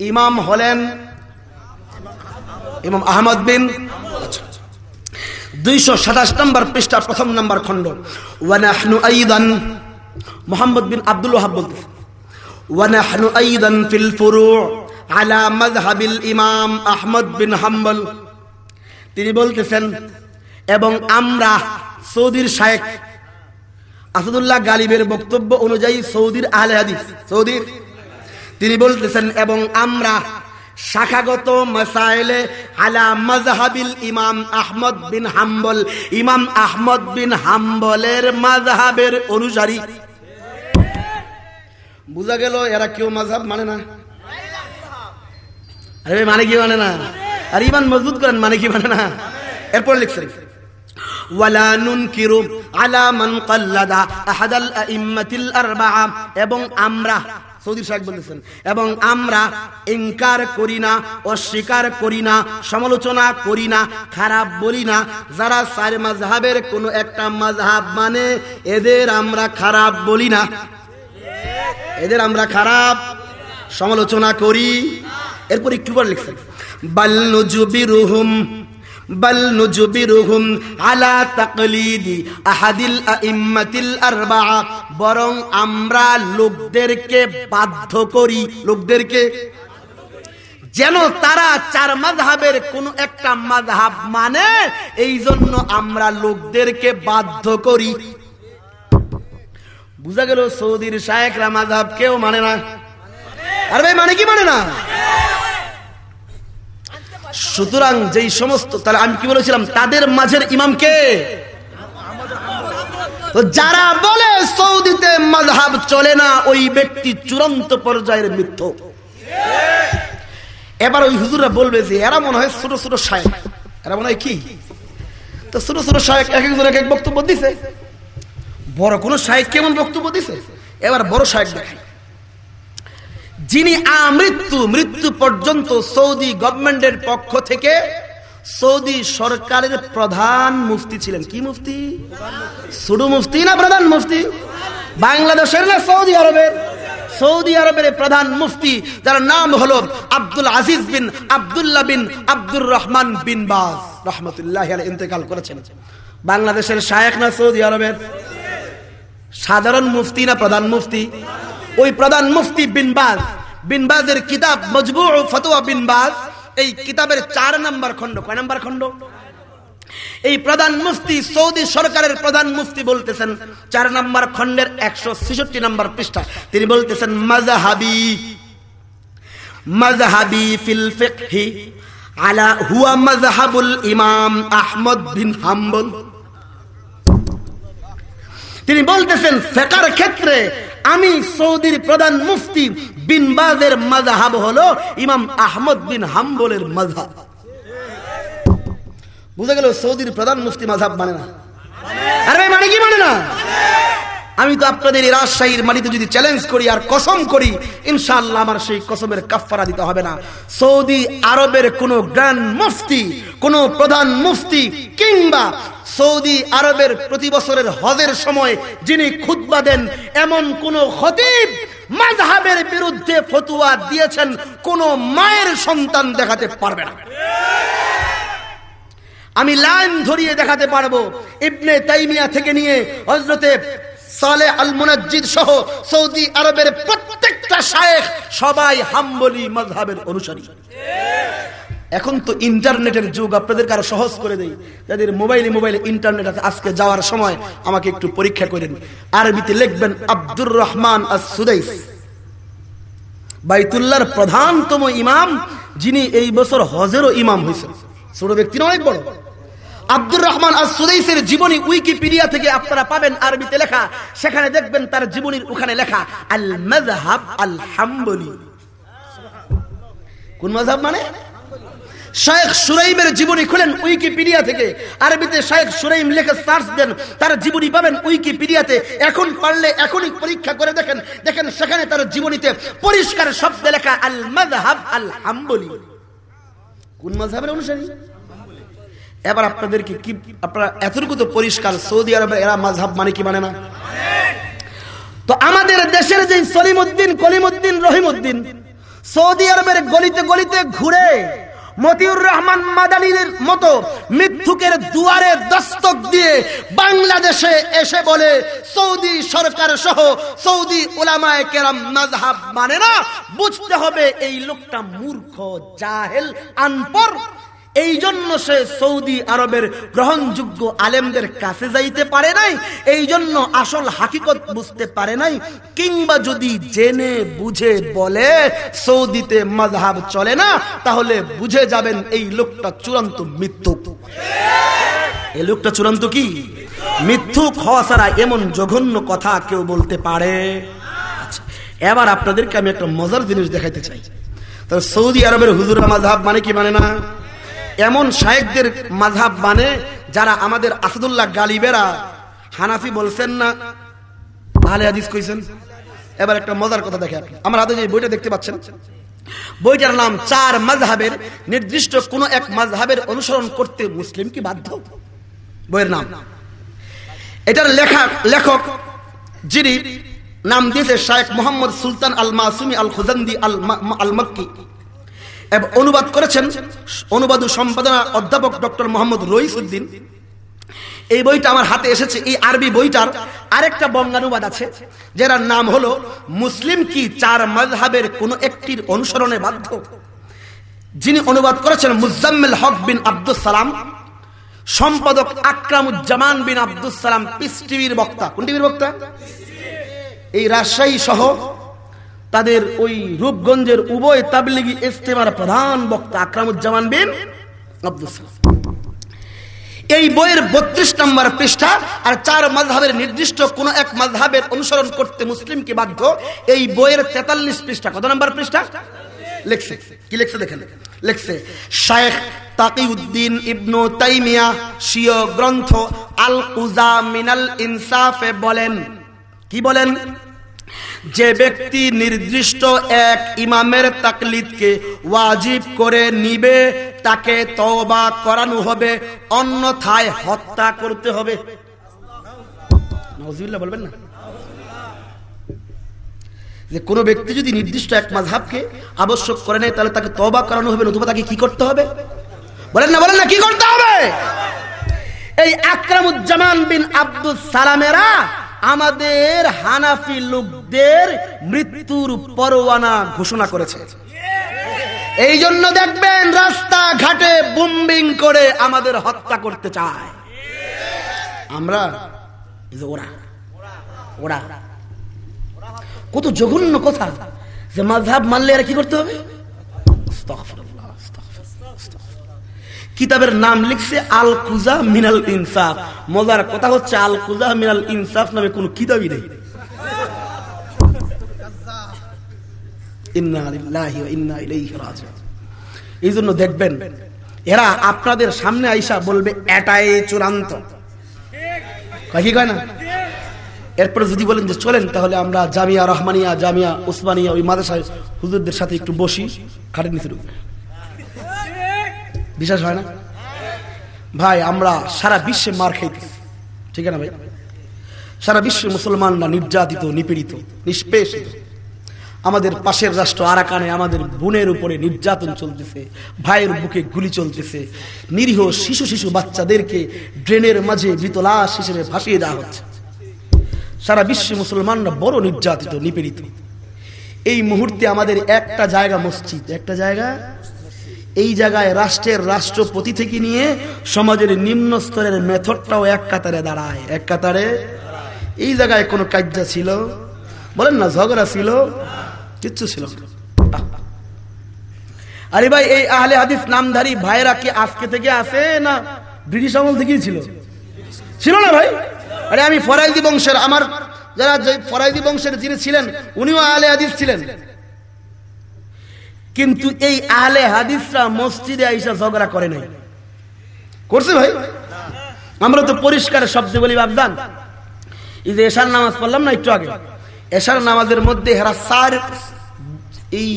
ইমাম হলেন ইমাম আহমদ বিন দুইশো সাতাশ নম্বর পৃষ্ঠা প্রথম নম্বর খণ্ড। আইদান, মোহাম্মদ বিন আব্দুল ওহাব বলতেছে। ওয়ানাহনু আইদান ফিল ফুরু আলা মাযহাবিল ইমাম আহমদ বিন হাম্বল। তিনি বলতেছেন, এবং আমরা সৌদির শায়েখ আসাদুল্লাহ গালিবের বক্তব্য অনুযায়ী সৌদির আহলে হাদিস, সৌদির তিনি বলতেছেন, এবং আমরা শাখাগত মাসাইলে আলা মাজহাবিল ইমাম আহমদ বিন হাম্বল, ইমাম আহমদ বিন হাম্বলের মাজহাবের অনুসারী। বুঝা গেল, এরা কেউ মাঝহাব মানে না। আরে মানে কি মানে না? আর ইমান মজবুত করেন মানে কি মানে না? এরপর লিখছেন এবং আমরা সৌদি শাহ বলতেছেন, এবং আমরা ইনকার করি না, অস্বীকার করি না, সমালোচনা করি না, খারাপ বলি না। যারা চার মাঝহাবের কোনো একটা মাঝহাব মানে এদের আমরা খারাপ বলি না। এদের আমরা খারাপ সমালোচনা করি। এরপর একটু পর লিখছেন, বাল নুজবিরুহুম بل نجبرهم على تقليد احد الائمه الاربعه বরং আমরা লোকদেরকে বাধ্য করি লোকদেরকে যেন তারা চার মাযহাবের কোন একটা মাযহাব মানে এই জন্য আমরা লোকদেরকে বাধ্য করি বুঝা গেল সৌদির শায়েকরা মাযহাব কেউ মানে না আর ভাই মানে কি মানে না সুতরাং যেই সমস্ত, তাহলে আমি কি বলেছিলাম? তাদের মাঝের ইমামকে যারা বলে সৌদিতে মাঝহাব চলে না, ওই ব্যক্তি চূড়ান্ত পর্যায়ের মিথ্য। এবার ওই হুজুরা বলবে যে, এরা মনে হয় ছোট ছোট সাহেব এরা মনে হয় কি? তো ছোট ছোট শায়েক এক একজন এক এক বক্তব্য দিছে। বড় কোন সাহেব কেমন বক্তব্য দিছে? এবার বড় শায়েক দেখে যিনি আমৃত্যু মৃত্যু পর্যন্ত সৌদি গভর্নমেন্টের পক্ষ থেকে সৌদি সরকারের প্রধান মুফতি ছিলেন। কি মুফতি? শুধু মুফতি না প্রধান মুফতি? বাংলাদেশের না সৌদি আরবের? সৌদি আরবের প্রধান মুফতি, যার নাম হলো আব্দুল আজিজ বিন আব্দুল্লাহ বিন আব্দুর রহমান বিন বাজ, রহমতুল্লাহ ইন্তেকাল করেছেন। বাংলাদেশের শায়েখ না সৌদি আরবের? সাধারণ মুফতি না প্রধান মুফতি? ওই প্রধান মুফতি বিনবাজ বিনবাজের কিতাব মজবু ফতোয়া বিনবাজ এই কিতাবের চার নাম্বার খণ্ড। কয় নাম্বার খণ্ড? এই প্রধান মুফতি সৌদি সরকারের প্রধান মুফতি বলতেছেন, চার নাম্বার খণ্ডের একশো ছেষট্টি নাম্বার পৃষ্ঠা। তিনি বলতেছেন মাজাহাবি মাজাহাবি ফিল ফিকহি আলা হুয়া মাজাহাবুল ইমাম আহমদ বিন হাম্বল। তিনি বলতেছেন, ফেকার ক্ষেত্রে আমি সৌদির প্রধান মুফতি বিন বাজের মাজাহাব হলো ইমাম আহমদ বিন হাম্বলের মাঝাব বুঝে গেল সৌদির প্রধান মুফতি মাঝাব মানে না? আরে মানে কি মানে না? আমি তো আপনাদের রাজশাহীর মাটিতে যদি চ্যালেঞ্জ করি আর কসম করি, ইনশাআল্লাহ আমার সেই কসমের কাফারা দিতে হবে না। সৌদি আরবের কোন গ্র্যান্ড মুফতি কোন প্রধান মুফতি কিংবা সৌদি আরবের প্রতি বছরের হজের সময় যিনি খুতবা দেন, এমন কোন খতিব মাযহাবের বিরুদ্ধে ফতুয়া দিয়েছেন, কোন মায়ের সন্তান দেখাতে পারবে না। আমি লাইন ধরিয়ে দেখাতে পারব। ইবনে তাইমিয়া থেকে নিয়ে হজরতে সালে আল মুনাজ্জিদ সহ সৌদি আরবের প্রত্যেকটা শায়েখ সবাই হাম্বলি মজহাবের অনুসারী। এখন তো ইন্টারনেটের যুগ আপনাদের কারও সহজ করে দেই। যাদের মোবাইলে মোবাইলে ইন্টারনেট আছে, আজকে যাওয়ার সময় আমাকে একটু পরীক্ষা করে করেন। আরবিতে লিখবেন আব্দুর রহমান আস সুদাইস বাইতুল্লাহর প্রধানতম ইমাম, যিনি এই বছর হজেরও ইমাম হয়েছেন। ছোট ব্যক্তি অনেক বড়। আব্দুর রহমান আর সুদেশের জীবনী উইকিপিডিয়া থেকে আপনারা পাবেন আরবিতে লেখা। সেখানে দেখবেন তার জীবনীর ওখানে লেখা আল মজহাব আল হাম্বলি কোন মজহাব মানে? শেখ সুরাইমের জীবনী খুলেন উইকিপিডিয়া থেকে। আরবিতে শেখ সুরাইম লেখে সার্চ দেন, তার জীবনী পাবেন উইকিপিডিয়াতে। এখন পারলে এখনই পরীক্ষা করে দেখেন। দেখেন সেখানে তার জীবনীতে পরিষ্কার শব্দে লেখা আল মজহাব আল হাম্বলি কোন মজহাবের অনুসারী? এবার আপনাদেরকে কি, আপনারা এতটুকু তো পরিষ্কার, সৌদি আরবে এরা মাঝহাব মানে কি মানে না? তো আমাদের দেশের যে সলিমুদ্দিন, কলিমুদ্দিন, রহিমুদ্দিন, সৌদি আরবের গলিতে গলিতে ঘুরে মতিউর রহমান মাদালির মতো মৃত্যুকের দুয়ারে দস্তক দিয়ে বাংলাদেশে এসে বলে, সৌদি সরকার সহ সৌদি ওলামায় কেরাম মাযহাব মানে না? বুঝতে হবে এই লোকটা মূর্খ, জাহেল আনপর এই জন্য সে সৌদি আরবের গ্রহণযোগ্য আলেমদের কাছে যাইতে পারে নাই এই জন্য আসল হাকিকত বুঝতে পারে নাই কিংবা যদি জেনে বুঝে বলে সৌদিতে মজহাব চলে না তাহলে বুঝে যাবেন এই লোকটা চূড়ান্ত মৃত্যু এই লোকটা চূড়ান্ত কি? মিথ্যুক হওয়া ছাড়া এমন জঘন্য কথা কেউ বলতে পারে। আচ্ছা, এবার আপনাদেরকে আমি একটা মজার জিনিস দেখাইতে চাই। তবে সৌদি আরবের হুজুরা মাঝহাব মানে কি মানে না? এমন শায়েকদের মাঝাব মানে যারা আমাদের আসাদুল্লাহ গালিবেরা হানাফি বলছেন না। আহলে হাদিস কইছেন। এবার একটা মজার কথা দেখে আপনি। আমার হাতে যে বইটা দেখতে পাচ্ছেন। বইটার নাম চার মাঝহাবের নির্দিষ্ট কোন এক মাঝহাবের অনুসরণ করতে মুসলিম কি বাধ্য? বইয়ের নাম। এটার লেখা, লেখক যিনি নাম দিয়েছে শায়েখ মোহাম্মদ সুলতান আল মাসুমি আল খুজান্দি আল আল মক্কি অনুবাদ করেছেন অনুবাদ ও সম্পাদনা অধ্যাপক ডক্টর মোহাম্মদ রইস উদ্দিন। এই বইটা আমার হাতে এসেছে, এই আরবি বইটার আরেকটা বঙ্গানুবাদ আছে যার নাম হলো, মুসলিম কি চার মজহাবের কোন একটির অনুসরণে বাধ্য? যিনি অনুবাদ করেছেন মুজাম্মেল হক বিন আব্দুল সালাম, সম্পাদক আকরামুজ্জামান বিন আব্দুল সালাম, পিস টিভির বক্তা। কোন টিভির বক্তা? এই রাজশাহী সহ তাদের ওই রূপগঞ্জের উভয় তাবলিগি ইস্তেমার প্রধান বক্তা আকরামুজ্জামান বিন আব্দুল এই বইয়ের বত্রিশ নম্বর পৃষ্ঠা আর চার মাঝহাবের নির্দিষ্ট কোন এক মাঝহাবের অনুসরণ করতে মুসলিমকে বাধ্য? এই বইয়ের তেতাল্লিশ পৃষ্ঠা, কত নম্বর পৃষ্ঠা? লেখছে। কি লেখছে দেখেন? লেখছে, শায়েখ তাকিউদ্দিন ইবনু তাইমিয়া শিয় গ্রন্থ আল কুজা মিনাল ইনসাফে বলেন। কি বলেন? যে ব্যক্তি নির্দিষ্ট এক ইমামের তাকলিদকে ওয়াজিব করে নিবে, তাকে তওবা করানো হবে, অন্যথায় হত্যা করতে হবে। বলবেন না? যে কোনো ব্যক্তি যদি নির্দিষ্ট এক মাঝহাবকে আবশ্যক করে নেয়, তাহলে তাকে তবা করানো হবে, নতুবা তাকে কি করতে হবে? বলেন না বলেন না, কি করতে হবে? এই আকরামুজ্জামান বিন আব্দুল সালামেরা আমাদের হানাফি লোকদের মৃত্যুর পরোয়ানা ঘোষণা করেছে। এই জন্য দেখবেন রাস্তা ঘাটে বুম্বিং করে আমাদের হত্যা করতে চায়। আমরা ওরা ওরা, কত জঘন্য কথা যে মাঝহাব মানলে এরা কি করতে হবে? কিতাবের নাম লিখছে আল কুজা মিনাল ইনসাফ। মজার কথা হচ্ছে আল কুজা মিনাল ইনসাফ নামে কোন কিতাবই নেই। এই জন্য দেখবেন, এরা আপনাদের সামনে আইসা বলবে, এটাই চূড়ান্ত। কি কয় এরপরে যদি বলেন যে, চলেন, তাহলে আমরা জামিয়া রহমানিয়া, জামিয়া উসমানিয়া ওই মাদ্রাসা হুজুরদের সাথে একটু বসি, খাটের নিচে বিশ্বাস হয় না? ভাই, আমরা সারা বিশ্বে মার খাইতেছি। ঠিক না ভাই? সারা বিশ্বে মুসলমানরা নির্যাতিত, নিপীড়িত, নিষ্পেষিত। আমাদের পাশের রাষ্ট্র আরাকানে আমাদের বোনের উপরে নির্যাতন চলতেছে, ভাইয়ের বুকে গুলি চলতেছে। নিরীহ শিশু শিশু বাচ্চাদেরকে ড্রেনের মাঝে মৃতলাশ হিসেবে ভাসিয়ে দেওয়া হচ্ছে। সারা বিশ্বে মুসলমানরা বড় নির্যাতিত, নিপীড়িত। এই মুহূর্তে আমাদের একটা জায়গা মসজিদ, একটা জায়গা এই জায়গায় রাষ্ট্রের রাষ্ট্রপতি থেকে নিয়ে সমাজের নিম্ন স্তরের মেথডটাও এক কাতারে দাঁড়ায়। এক কাতারে? এই জায়গায় কোনো কার্য ছিল? বলেন না, ঝগড়া ছিল? কিচ্ছু ছিল আরে ভাই, এই আহলে হাদিস নামধারী ভাইরা কি আজকে থেকে আসে না ব্রিটিশ আমল থেকেই ছিল? ছিল না ভাই? আরে আমি ফরাইদি বংশের, আমার যারা ফরাইদি বংশের যিনি ছিলেন, উনিও আহলে হাদিস ছিলেন। কিন্তু এই আহলে হাদিসরা মসজিদে আইসা ঝগড়া করে নাই। করছে ভাই? আমরা তো পরিষ্কার শব্দে বলি বাবদান এই যে এশার নামাজ পড়লাম না একটু আগে? এশার নামাজের মধ্যে হেরা চার, এই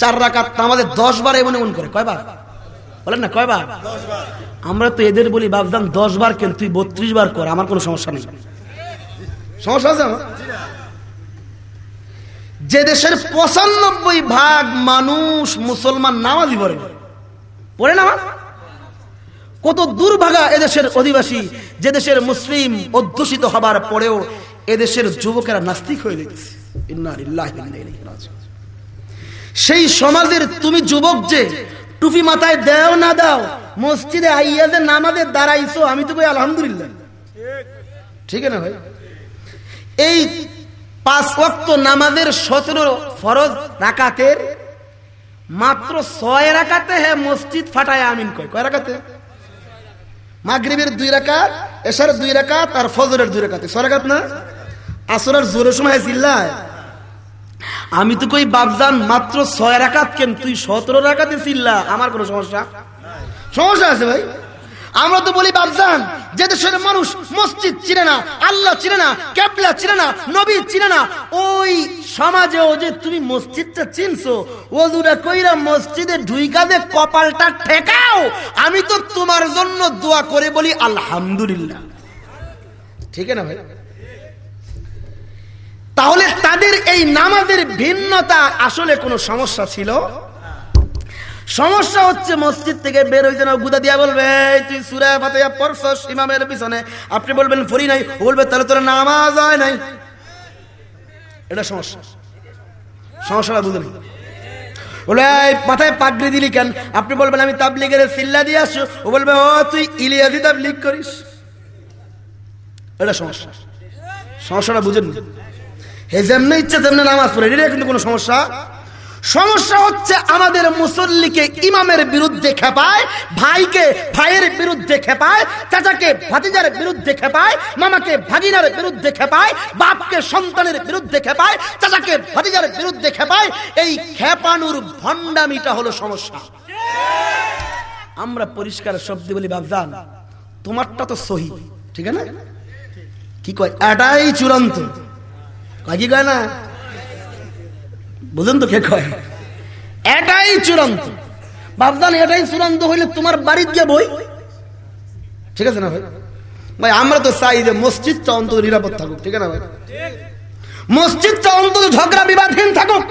চার রাকাত আমাদের দশ বার এমন এমন করে। কয়বার? বলেন না, কয়বার? আমরা তো এদের বলি বাবদান দশ বার কেন? তুই বত্রিশ বার কর, আমার কোনো সমস্যা নেই। সমস্যা আছে আমার? যে দেশের পঁচানব্বই ভাগ মানুষ মুসলমান নামাজি পড়ে। পড়ে না কত দুর্ভাগা এদেশের অধিবাসী, যে দেশের মুসলিম অধ্যুষিত হবার পরেও এদেশের যুবকেরা নাস্তিক হয়ে যেতেছে সেই সমাজের তুমি যুবক যে টুপি মাথায় দেও না দাও, মসজিদে আইয়া নামাজে দাঁড়াইছো, আমি তো কই আলহামদুলিল্লাহ। ঠিক না ভাই? এই পাঁচ ওয়াক্ত নামাজের সতেরো ফরজ রাকাতের মাত্র ছয় রাকাতে হ্যাঁ মসজিদ ফাটায় আমিন কয়। কয় রাকাতে? মাগরিবের দুই রাকাত এসার দুই রাকাত আর ফজরের দুই রাকাতে। ছয় রাকাত না? আসরের জোরের সময় চিল্লায় আমি তো কই বাবজান মাত্র ছয় রাকাত কেন? তুই সতেরো রাকাতে চিল্লা আমার কোনো সমস্যা? সমস্যা আছে ভাই। আমরা তো বলি বাবজান যে দেশের মানুষ মসজিদ চিনে না, আল্লাহ চিনে না ক্যাপলা চিনে না, নবী চিনে না, ওই সমাজেও যে তুমি মসজিদটা চিনছো, ওজুরা কইরা মসজিদে ঢুইকা দে, কপালটা ঠেকাও, আমি তো তোমার জন্য দোয়া করে বলি আলহামদুলিল্লাহ। ঠিক না ভাই? তাহলে তাদের এই নামাজের ভিন্নতা আসলে কোনো সমস্যা ছিল? সমস্যা হচ্ছে মসজিদ থেকে বের হয়েছে না গুদা দিয়া বলবে তুই সুরা ফাতেহা পড়ছস ইমামের পিছনে। আপনি বলবেন, ফরি নাই। ও বলবে, তাহলে তোর নামাজ হয় নাই। এটা সমস্যা। সমস্যাটা বুঝলেন? বলে মাথায় পাগড়ি দিলি কেন? আপনি বলবেন, আমি তাবলিগের সিল্লা দিয়ে আসছো। ও বলবে, ও, তুই ইলিয়াদি তাবলিগ করিস। এটা সমস্যা। সমস্যাটা বুঝেন? হে, যেমনি ইচ্ছা তেমনি নামাজ পড়ে। এটা কিন্তু কোনো সমস্যা। সমস্যা হচ্ছে আমাদের মুসল্লিকে ইমামের বিরুদ্ধে খেপায়, ভাইকে ভাইয়ের বিরুদ্ধে খেপায়, চাচাকে ভাতিজার বিরুদ্ধে খেপায়, মামাকে ভাগিনার বিরুদ্ধে খেপায়, বাপকে সন্তানের বিরুদ্ধে খেপায়, চাচাকে ভাতিজার বিরুদ্ধে খেপায়, এই খেপানুর ভণ্ডামিটা হলো সমস্যা। আমরা পরিষ্কার শব্দ বলি, বাবজান, তোমারটা তো সহি, ঠিক না কি কয়? এটাই চূড়ান্ত। কি কয় না? বুঝেন তো কে কয়? এটাই চূড়ান্ত। বাবদান এটাই চূড়ান্ত হইলে তোমার বাড়ির যে বই। ঠিক আছে না ভাই? ভাই, আমরা তো চাই যে মসজিদটা অন্তত নিরাপদ থাকুক, ঠিক আছে না ভাই? মসজিদটা অন্তত ঝগড়া বিবাদহীন থাকুক।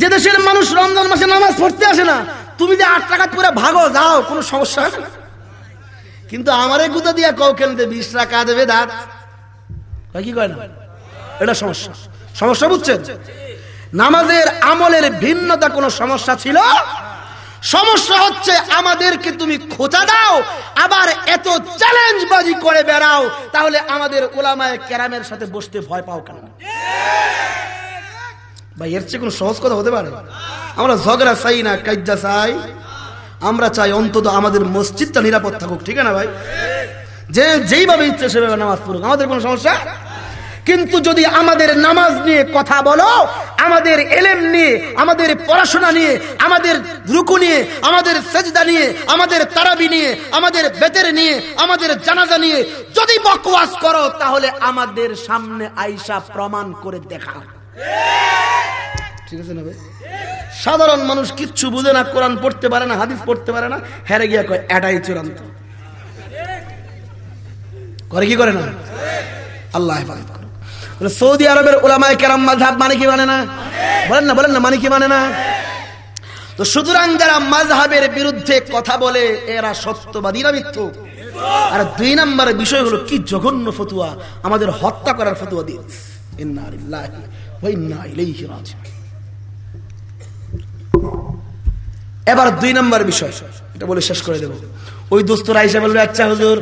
যে দেশের মানুষ রমজান মাসে নামাজ পড়তে আসে না, তুমি যে আট টাকা করে ভাগো, যাও, কোনো সমস্যা আছে কিন্তু আমারে গুদা দিয়া কও কেন বিশ টাকা দেবে দাঁত কি কয় না? এটা সমস্যা। সমস্যা বুঝছেন? নামাজের আমলের ভিন্নতা কোনো সমস্যা ছিল? সমস্যা হচ্ছে আমাদেরকে তুমি খোঁজা দাও, আবার এত চ্যালেঞ্জ বাজি করে বেড়াও, তাহলে আমাদের ওলামায় ক্যারামের সাথে বসতে ভয় পাও কেন? ভাই, এর চেয়ে কোনো সহজ কথা হতে পারে? আমরা ঝগড়া চাই না কাজ্জা চাই। আমরা চাই অন্তত আমাদের মসজিদটা নিরাপদ থাকুক, ঠিক না ভাই? যে যেইভাবে ইচ্ছে সেভাবে নামাজ পড়ুক, আমাদের কোনো সমস্যা? কিন্তু যদি আমাদের নামাজ নিয়ে কথা বলো, আমাদের এলেম নিয়ে, আমাদের পড়াশোনা নিয়ে, আমাদের রুকু নিয়ে, আমাদের সেজদা নিয়ে, আমাদের তারাবি নিয়ে, আমাদের বেতের নিয়ে, আমাদের জানাজা নিয়ে যদি বকওয়াস করো, তাহলে আমাদের সামনে আইসা প্রমাণ করে দেখা। ঠিক আছে না ভাই? সাধারণ মানুষ কিচ্ছু বুঝে না, কোরআন পড়তে পারে না, হাদিস পড়তে পারে না, হেরে গিয়া কয়, এটাই চূড়ান্ত। করে কি করে না? আল্লাহ হেফাজত সৌদি আরবের ওলামায় কেরাম মাঝহাব মানে কি মানে না? বলেন না বলেন না মানে কি মানে না? তো সুতরাং যারা মাঝহাবের বিরুদ্ধে কথা বলে, এরা সত্যবাদী না মিথ্যু? আর দুই নম্বর বিষয় হলো, কি জঘন্য ফতুয়া? আমাদের হত্যা করার ফতুয়া দিয়ে এবার দুই নম্বর বিষয়, এটা বলে শেষ করে দেব। ওই দোস্তরা হিসেবে বলবে আচ্ছা হুজুর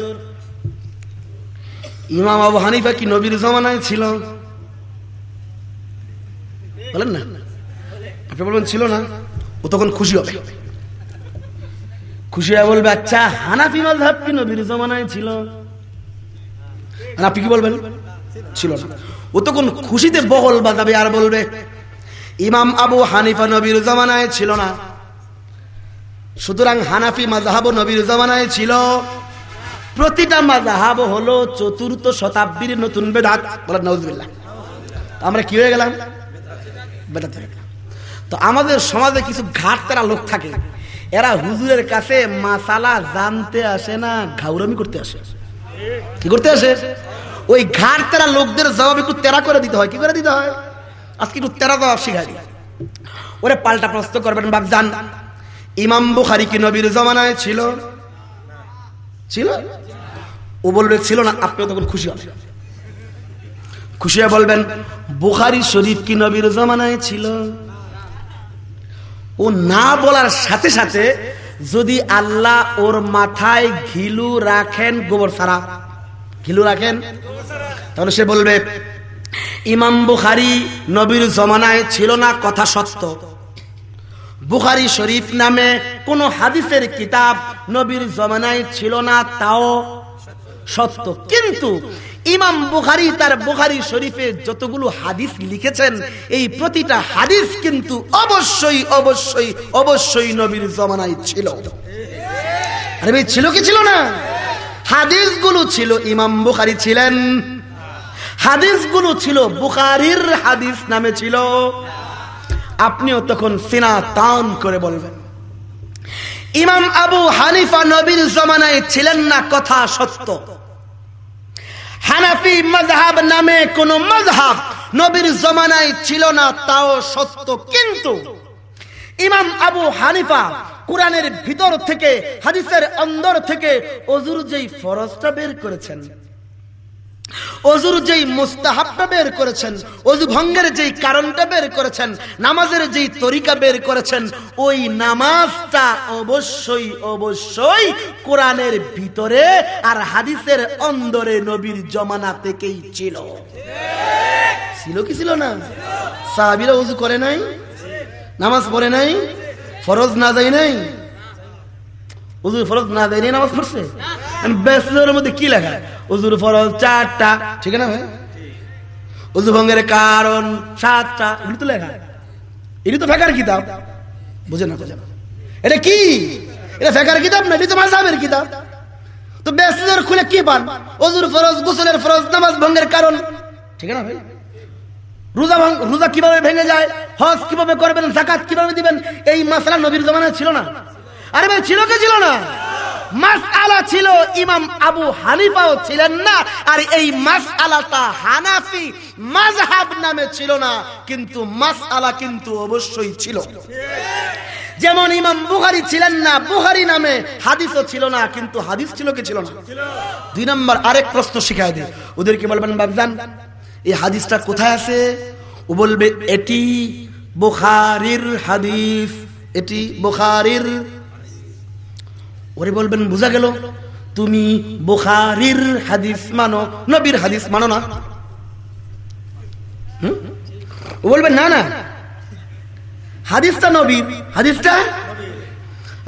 ইমাম আবু হানিফা কি নবীর জমানায় ছিল? বলেন না। আপনি বলবেন, ছিল না। ও তখন খুশি হবে। খুশি হয়ে বলবে আচ্ছা হানাফি মাঝহাব কি নবীর জমানায় ছিল? আপনি কি বলবেন? ছিল না। ও তখন খুশিতে বহল বাজাবে আর বলবে, ইমাম আবু হানিফা নবীর জমানায় ছিল না। সুতরাং হানাফি মাজাহাব নবীর জমানায় ছিল। প্রতিটা মাজাহাব হলো চতুর্থ শতাব্দীর নতুন বেদাত। আমরা কি হয়ে গেলাম? বেদাত হয়ে গেলাম। তো আমাদের সমাজে কিছু ঘাট তারা লোক থাকে। এরা হুজুরের কাছে মাসালা জানতে আসে না, ঘাউরামি করতে আসে। কি করতে আসে? ওই ঘাট তারা লোকদের জবাব একটু তেরা করে দিতে হয়। কি করে দিতে হয়? আজকে একটু তেরা জবাব শিখাই ওরে পাল্টা প্রশ্ন করবেন বাপ জান ইমাম বুখারি কি নবীর জমানায় ছিল? ছিল? ও বলবে, ছিল না আপনি তখন খুশি হবেন। খুশি বলবেন, বুখারি শরীফ কি নবীর জমানায় ছিল? ও না বলার সাথে সাথে, যদি আল্লাহ ওর মাথায় ঘিলু রাখেন, গোবর সারা। ঘিলু রাখেন? তাহলে সে বলবে, ইমাম বুখারি নবীর জমানায় ছিল না, কথা সত্য। বুখারি শরীফ নামে কোন হাদিসের কিতাব নবীর জমানায় ছিল না, তাও সত্য। কিন্তু ইমাম বুখারি তার বুখারি শরীফে যতগুলো হাদিস লিখেছেন, এই প্রতিটা হাদিস কিন্তু অবশ্যই অবশ্যই অবশ্যই নবীর জমানায় ছিল। আরে ভাই, ছিল কি ছিল না? হাদিস হাদিসগুলো ছিল, ইমাম বুখারি ছিলেন। হাদিস হাদিসগুলো ছিল, বুখারির হাদিস নামে ছিল। আপনিও তখন সিনা তান করে বলবেন। ইমাম আবু হানিফা নবীর জমানায় ছিলেন না, কথা সত্য। হানাফি মজহাব নামে কোন মজহাব নবীর জমানায় ছিল না, তাও সত্য কিন্তু ইমাম আবু হানিফা কোরআনের ভিতর থেকে, হাদিসের অন্দর থেকে অজুর যেই ফরজটা বের করেছেন অজুর যেই মুস্তাহাবটা বের করেছেন, অজু ভঙ্গের যেই কারণটা বের করেছেন, নামাজের যেই তরিকা বের করেছেন, ওই নামাজটা অবশ্যই অবশ্যই কোরআনের ভিতরে আর হাদিসের অন্দরে নবীর জমানা থেকেই ছিল। ছিল কি ছিল না? সাহাবিরা অজু করে নাই? নামাজ পড়ে নাই? ফরজ না যায় নাই? উজুর ফরজ না দেয় নামাজ পড়ছে? ব্যাচেলরের মধ্যে কি লেখা? উজুর ফরজ চারটা। ঠিক না ভাই? উজু ভঙ্গের কারণ সাতটা। এগুলো তো লেখা। এটি তো ফেকার কিতাব। বুঝে না বুঝে না। এটা কি? এটা ফেকার কিতাব না? এটা তো মাঝাবের কিতাব। তো ব্যাচেলর খুলে কি পান? উজুর ফরজ, গোসলের ফরজ, নামাজ ভঙ্গের কারণ। ঠিক না ভাই? রোজা রোজা কীভাবে ভেঙে যায়? হজ কীভাবে করবেন? জাকাত কীভাবে দিবেন? এই মাসলা নবীর জমানায় ছিল না। আরে ভাই, ছিল কে ছিল না? মাস আলা ছিল, ইমাম আবু হানিফাও ছিলেন না। আর এই মাস আলাটা হানাফি মাজহাব নামে ছিল না, কিন্তু মাস আলা কিন্তু অবশ্যই ছিল। যেমন ইমাম বুহারি ছিলেন না বুহারি নামে হাদিসও ছিল না, কিন্তু হাদিস ছিল কি ছিল না? দুই নম্বর আরেক প্রশ্ন শিখাই দে ওদেরকে বলবেন, বাবজান, এই হাদিসটা কোথায় আছে? ও বলবে, এটি বুখারির হাদিস। এটি বুখারির ওরে বলবেন, বোঝা গেল? তুমি বুখারির হাদিস মানো, নবীর হাদিস মানো না? ও বলবেন, না না। হাদিসটা নবীর, হাদিসটা?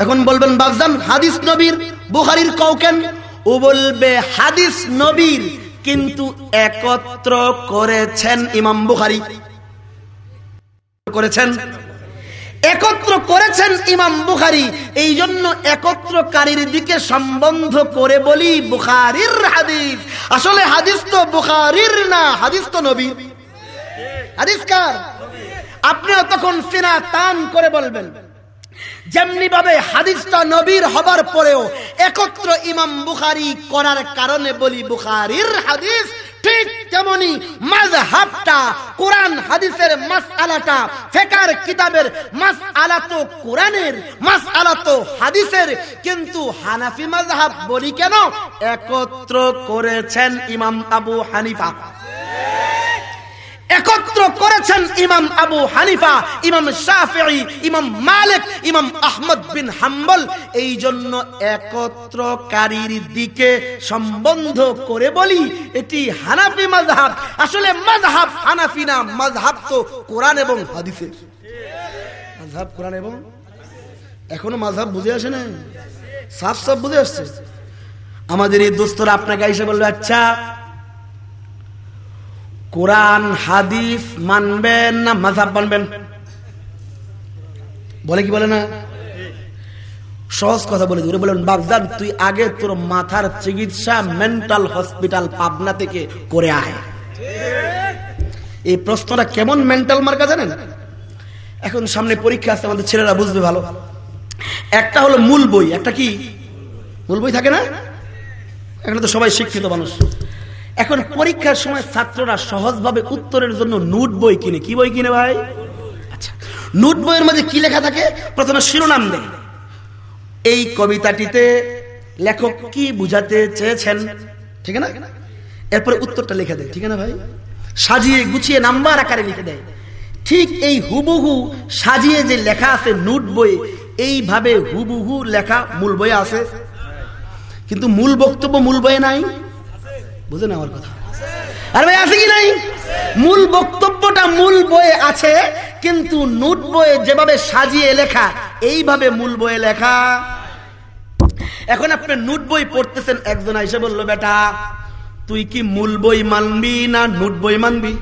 এখন বলবেন বাবজান হাদিস নবীর, বুখারির কৌকেন ও বলবে, হাদিস নবীর, কিন্তু একত্র করেছেন ইমাম বুখারি। করেছেন? একত্র করেছেন ইমাম বুখারি এই জন্য একত্রকারীর দিকে সম্বন্ধ করে বলি বুখারির হাদিস। আসলে হাদিস তো বুখারির না, হাদিস তো নবীর। হাদিস কার? আপনিও তখন সিনা তান করে বলবেন। যেমনি ভাবে হাদিসটা নবীর হবার পরেও একত্র ইমাম বুখারি করার কারণে বলি বুখারির হাদিস ঠিক তেমনি মাযহাবটা, কোরআন, হাদিসের মাস আলাটা ফেকার কিতাবের মাসআলা তো কোরআনের মাস আলা তো হাদিসের। কিন্তু হানাফি মাজহাব বলি কেন? একত্র করেছেন ইমাম আবু হানিফা। একত্র করেছেন ইমাম আবু হানিফা, ইমাম শাফি ইমাম মালিক, ইমাম আহমদ বিন হাম্বল। এই জন্য একত্রকারীর দিকে সম্বন্ধ করে বলি, এটি হানাফি মাযহাব। আসলে মাযহাব হানাফি না, মাযহাব তো কোরআন এবং হাদিসের। মাযহাব কোরআন এবং এখনও মাযহাব বুঝে আসে না সাফ সাফ বুঝে আসছে? আমাদের এই দোস্তরা আপনাকে এসে বলবে আচ্ছা কোরআন, হাদিস মানবেন না মাঝাব মানবেন? বলে কি বলে না? সহজ কথা বলে বলেন বাগদাদ তুই আগে তোর মাথার চিকিৎসা মেন্টাল হসপিটাল পাবনা থেকে করে আয়। এই প্রশ্নটা কেমন মেন্টাল মার্কা জানেন? এখন সামনে পরীক্ষা আছে, আমাদের ছেলেরা বুঝবে ভালো। একটা হলো মূল বই, একটা কি? মূল বই থাকে না? এখানে তো সবাই শিক্ষিত মানুষ। এখন পরীক্ষার সময় ছাত্ররা সহজভাবে উত্তরের জন্য নোট বই কিনে। কি বই কিনে ভাই? আচ্ছা নোট বইয়ের মধ্যে কি লেখা থাকে? প্রথমে শিরোনাম দেয় এই কবিতাটিতে লেখক কি বুঝাতে চেয়েছেন? ঠিক না? এরপরে উত্তরটা লিখে দেয়। ঠিক না ভাই? সাজিয়ে গুছিয়ে নাম্বার আকারে লিখে দেয়। ঠিক এই হুবহু সাজিয়ে যে লেখা আছে নোট বই, এইভাবে হুবহু লেখা মূল বইয়ে আছে। কিন্তু মূল বক্তব্য মূল বইয়ে নাই। বুঝেন আমার কথা। আর ভাই, আছে কি নাই? মূল বক্তব্যটা মূল বইয়ে আছে, কিন্তু নোট বইয়ে যেভাবে সাজিয়ে লেখা, এইভাবে মূল বইয়ে লেখা। এখন আপনি নোট বই পড়তেছেন, একজন এসে বলল, বেটা, তুই কি মূল বই মানবি না নোট বই মানবি?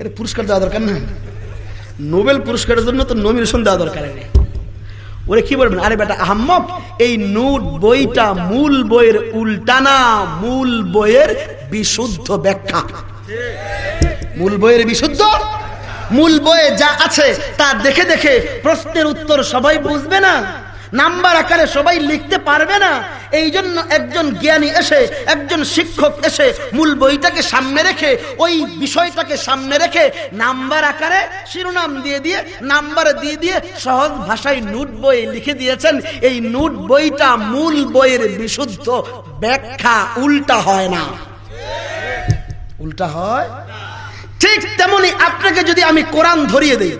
এটা পুরস্কার দেওয়া দরকার না নোবেল পুরস্কারের জন্য তো নমিনেশন দেওয়া দরকার নেই। ওরে কি বলবেন? আরে বেটা আহম্মক, এই নোট বইটা মূল বইয়ের উল্টানা, মূল বইয়ের বিশুদ্ধ ব্যাখ্যা। মূল বইয়ের বিশুদ্ধ? মূল বইয়ে যা আছে তা দেখে দেখে প্রশ্নের উত্তর সবাই বুঝবে না? নাম্বার আকারে সবাই লিখতে পারবে না। এই জন্য একজন জ্ঞানী এসে, একজন শিক্ষক এসে মূল বইটাকে সামনে রেখে, ওই বিষয়টাকে সামনে রেখে নাম্বার আকারে শিরোনাম দিয়ে দিয়ে, নাম্বার দিয়ে দিয়ে সহজ ভাষায় নোট বই লিখে দিয়েছেন। এই নোট বইটা মূল বইয়ের বিশুদ্ধ ব্যাখ্যা, উল্টা হয় না। উল্টা হয়? ঠিক তেমনি আপনাকে যদি আমি কোরআন ধরিয়ে দিই,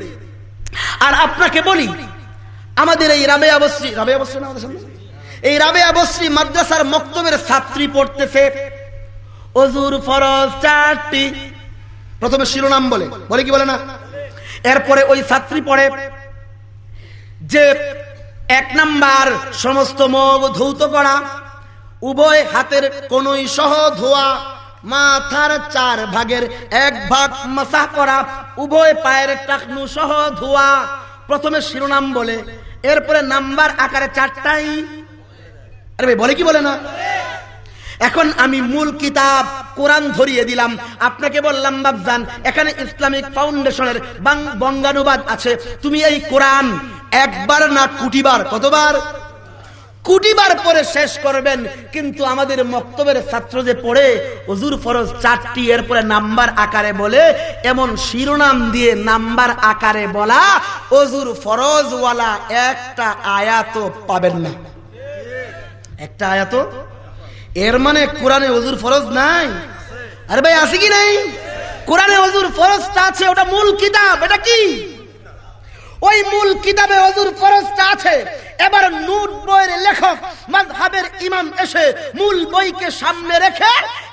আর আপনাকে বলি আমাদের এই রাবে আবশ্রী রাবে আবশ্রী না আমাদের সামনে? এই রাবে আবশ্রী মাদ্রাসার মক্তবের ছাত্রী পড়তেছে। অজুর ফরজ চারটি। প্রথমে শিরোনাম বলে। বলে কি বলে না? এরপরে ওই ছাত্রী পড়ে যে এক নাম্বার সমস্ত মুখ ধৌত করা, উভয় হাতের কোনই সহ ধোয়া, মাথার চার ভাগের এক ভাগ মাসা করা, উভয় পায়ের টাকনু সহ ধোয়া প্রথমে শিরোনাম বলে, এরপরে নাম্বার আকারে চারটাই। আরে ভাই, বলে কি বলে না? এখন আমি মূল কিতাব কোরআন ধরিয়ে দিলাম। আপনাকে বললাম বাবজান এখানে ইসলামিক ফাউন্ডেশনের বঙ্গানুবাদ আছে। তুমি এই কোরআন একবার না কুটিবার, কতবার? কুটিবার পরে শেষ করবেন, কিন্তু আমাদের মক্তবের ছাত্র যে পড়ে অজুর ফরজ চারটি, এরপরে নাম্বার আকারে বলে, এমন শিরোনাম দিয়ে নাম্বার আকারে বলা অজুর ফরজওয়ালা একটা আয়াত পাবেন না। একটা আয়াত এর মানে কোরআনে অজুর ফরজ নাই? আরে ভাই, আছে কি নাই? কোরআনে অজুর ফরজটা আছে, ওটা মূল কিতাব, এটা কি? ওই মূল কিতাবে অজুর ফরজটা আছে। এবার নোট বইয়ের লেখক মাযহাবের ইমাম এসে মূল বইকে সামনে রেখে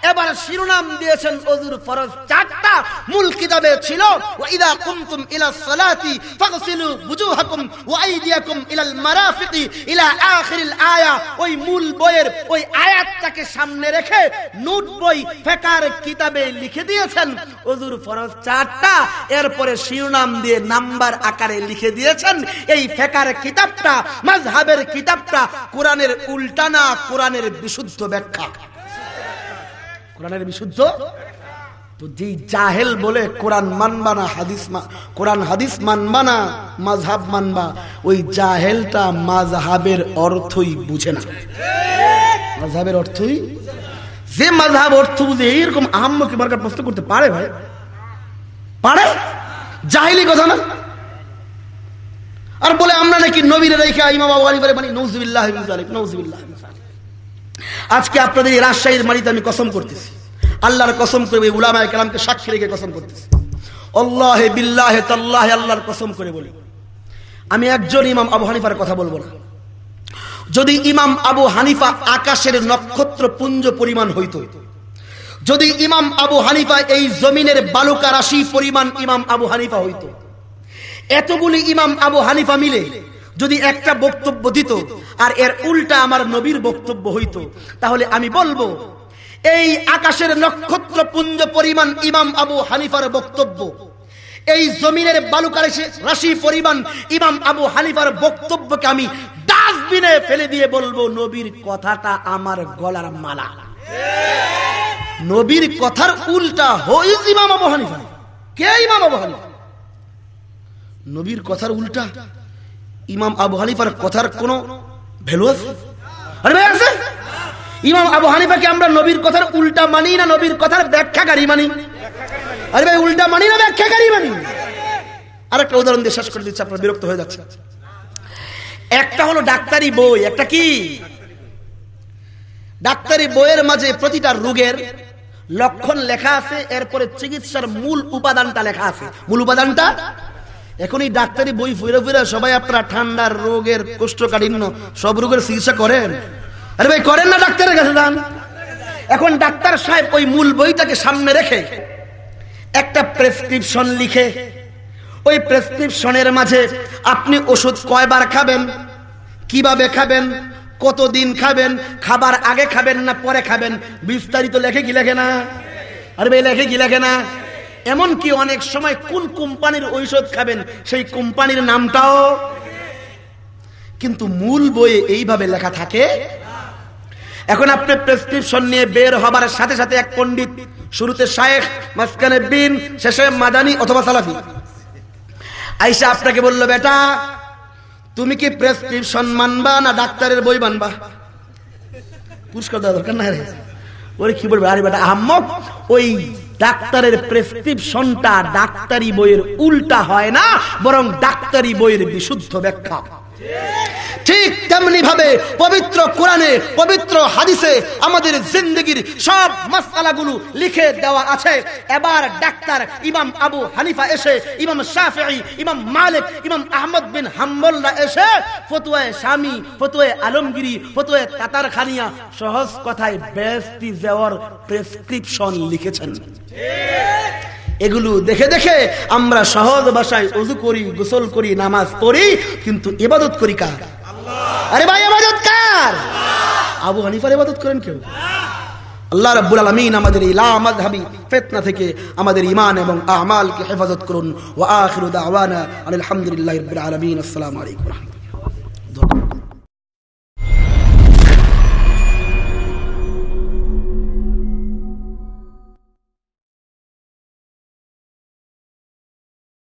এবার শিরোনাম দিয়েছেন অজুর ফরজ চারটা মূল কিতাবে ছিল ওয়াইদা কুমতুম ইলা সালাতি ফাগসিলু বুজুহাকুম ওয়া আইদিয়াকুম ইলাল মারাফিকি ইলা আখিরিল আয়া। ওই মূল বইয়ের ওই আয়াতটাকে সামনে রেখে নোট বই ফেকার কিতাবে লিখে দিয়েছেন অজুর ফরজ চারটা, এরপরে শিরোনাম দিয়ে নাম্বার আকারে লিখে দিয়েছেন, এই ফেকার কিতাবটা মাজহাবের কিতাবটা কোরআনের উল্টা না কোরআনের বিশুদ্ধ ব্যাখ্যা। কোরআনের বিশুদ্ধ? তো যেই জাহেল বলে কোরআন মানবা না, হাদিস কোরআন হাদিস মানবা না মাঝহাব মানবা, ওই জাহেলটা মাঝহাবের অর্থই বুঝে না। মাঝহাবের অর্থই? যে মাঝহাব অর্থ বুঝে, এইরকম আহম্মকে মার্কার প্রশ্ন করতে পারে ভাই? পারে? জাহিলি কথা না? আর বলে, আমরা নাকি নবীর রেখে ইমাম আবু হানিফারে মানে নৌজুবিল্লাহ নৌজুবিল্লাহ আজকে আপনাদের এই রাজশাহীর মাটিতে আমি কসম করতেছি। আল্লাহর কসম করে উলামায় কালামকে সাক্ষী রেখে কসম করতেছি। আল্লাহ বিল্লাহ তাল্লাহ আল্লাহর কসম করে বলি, আমি একজন ইমাম আবু হানিফার কথা বলব না। যদি ইমাম আবু হানিফা আকাশের নক্ষত্র পুঞ্জ পরিমাণ হইত, যদি ইমাম আবু হানিফা এই জমিনের বালুকা রাশি পরিমাণ ইমাম আবু হানিফা হইত এতগুলি ইমাম আবু হানিফা মিলে যদি একটা বক্তব্য দিত আর এর উল্টা আমার নবীর বক্তব্য হইত, তাহলে আমি বলব, এই আকাশের নক্ষত্র পুঞ্জ পরিমাণ ইমাম আবু হানিফার বক্তব্য, এই জমিনের বালুকা রাশি পরিমাণ ইমাম আবু হানিফার বক্তব্যকে আমি ডাস্টবিনে ফেলে দিয়ে বলব, নবীর কথাটা আমার গলার মালা। নবীর কথার উল্টা হইজ ইমাম আবু হানিফা। কে ইমাম আবু হানিফা? নবীর কথার উল্টা। ইমাম আবু হানিফার কথার কোন ভ্যালু আছে? আরে ভাই, আছে। ইমাম আবু হানিফাকে আমরা নবীর কথার উল্টা মানি না, নবীর কথার ব্যাখ্যাকারী মানি? আরে ভাই, উল্টা মানি না, ব্যাখ্যাকারী মানি? আর একটা উদাহরণ দিয়ে শেষ করে দিচ্ছে, আপনার বিরক্ত হয়ে যাচ্ছে একটা হলো ডাক্তারি বই, একটা কি? ডাক্তারি বইয়ের মাঝে প্রতিটা রোগের লক্ষণ লেখা আছে, এরপরে চিকিৎসার মূল উপাদানটা লেখা আছে। মূল উপাদানটা? এখন এই ডাক্তারি বই ফুরে ফুরে সবাই আপনারা ঠান্ডার রোগের কোষ্ঠকাঠিন্য সব রোগের চিকিৎসা করেন। আরে ভাই, করেন না ডাক্তারের কাছে যান। এখন ডাক্তার সাহেব ওই মূল বইটাকে সামনে রেখে একটা প্রেসক্রিপশন লিখে, ওই প্রেসক্রিপশনের মাঝে আপনি ওষুধ কয়বার খাবেন, কীভাবে খাবেন, কতদিন খাবেন, খাবার আগে খাবেন না পরে খাবেন, বিস্তারিত লেখে কি লেখে না? আরে ভাই, লেখে কি লেখে না? এমনকি অনেক সময় কোন কোম্পানির ঔষধ খাবেন, সেই কোম্পানির নামটাও। কিন্তু মূল বইয়ে এইভাবে লেখা থাকে, এখন আপনি প্রেসক্রিপশন নিয়ে বের হবার সাথে সাথে এক পণ্ডিত, শুরুতে শায়েখ, মাঝখানে বিন, শেষে মাদানি অথবা সালাফি। আইসা আপনাকে বলল, বেটা, তুমি কি প্রেসক্রিপশন মানবা না ডাক্তারের বই মানবা? পুরস্কার দেওয়া দরকার না রে। ওরে কি বলবে? আরে বেটা, আহম্মক, ওই ডাক্তারের প্রেসক্রিপশনটা ডাক্তারি বইয়ের উল্টা হয় না বরং ডাক্তারি বইয়ের বিশুদ্ধ ব্যাখ্যা। ঠিক তেমনি ভাবে পবিত্র কোরআনে, পবিত্র হাদিসে আমাদের জিন্দগির সব মাসালাগুলো লিখে দেওয়া আছে। এবার ডাক্তার ইমাম আবু হানিফা এসে, ইমাম শাফি ইমাম মালিক, ইমাম আহমদ বিন হাম্বল্লা এসে ফতুয়ায় স্বামী ফতুয়ায় আলমগিরি ফতুয়ায় কাতার খানিয়া সহজ কথায় বেস্তি দেওয়ার প্রেসক্রিপশন লিখেছেন। এগুলো দেখে দেখে আমরা সহজ ভাষায় অজু করি গোসল করি নামাজ পড়ি কিন্তু ইবাদত করি কার? আরে ভাই ইবাদত কার? আবু হানিফার ইবাদত করেন কেউ? আল্লাহ রাব্বুল আলামিন আমাদের এই লা মাযহাবি ফিতনা থেকে আমাদের ঈমান এবং আমালকে হেফাজত করুন। ওয়া আখিরু দাওয়ানা আলহামদুলিল্লাহি রাব্বিল আলামিন। আসসালামু আলাইকুম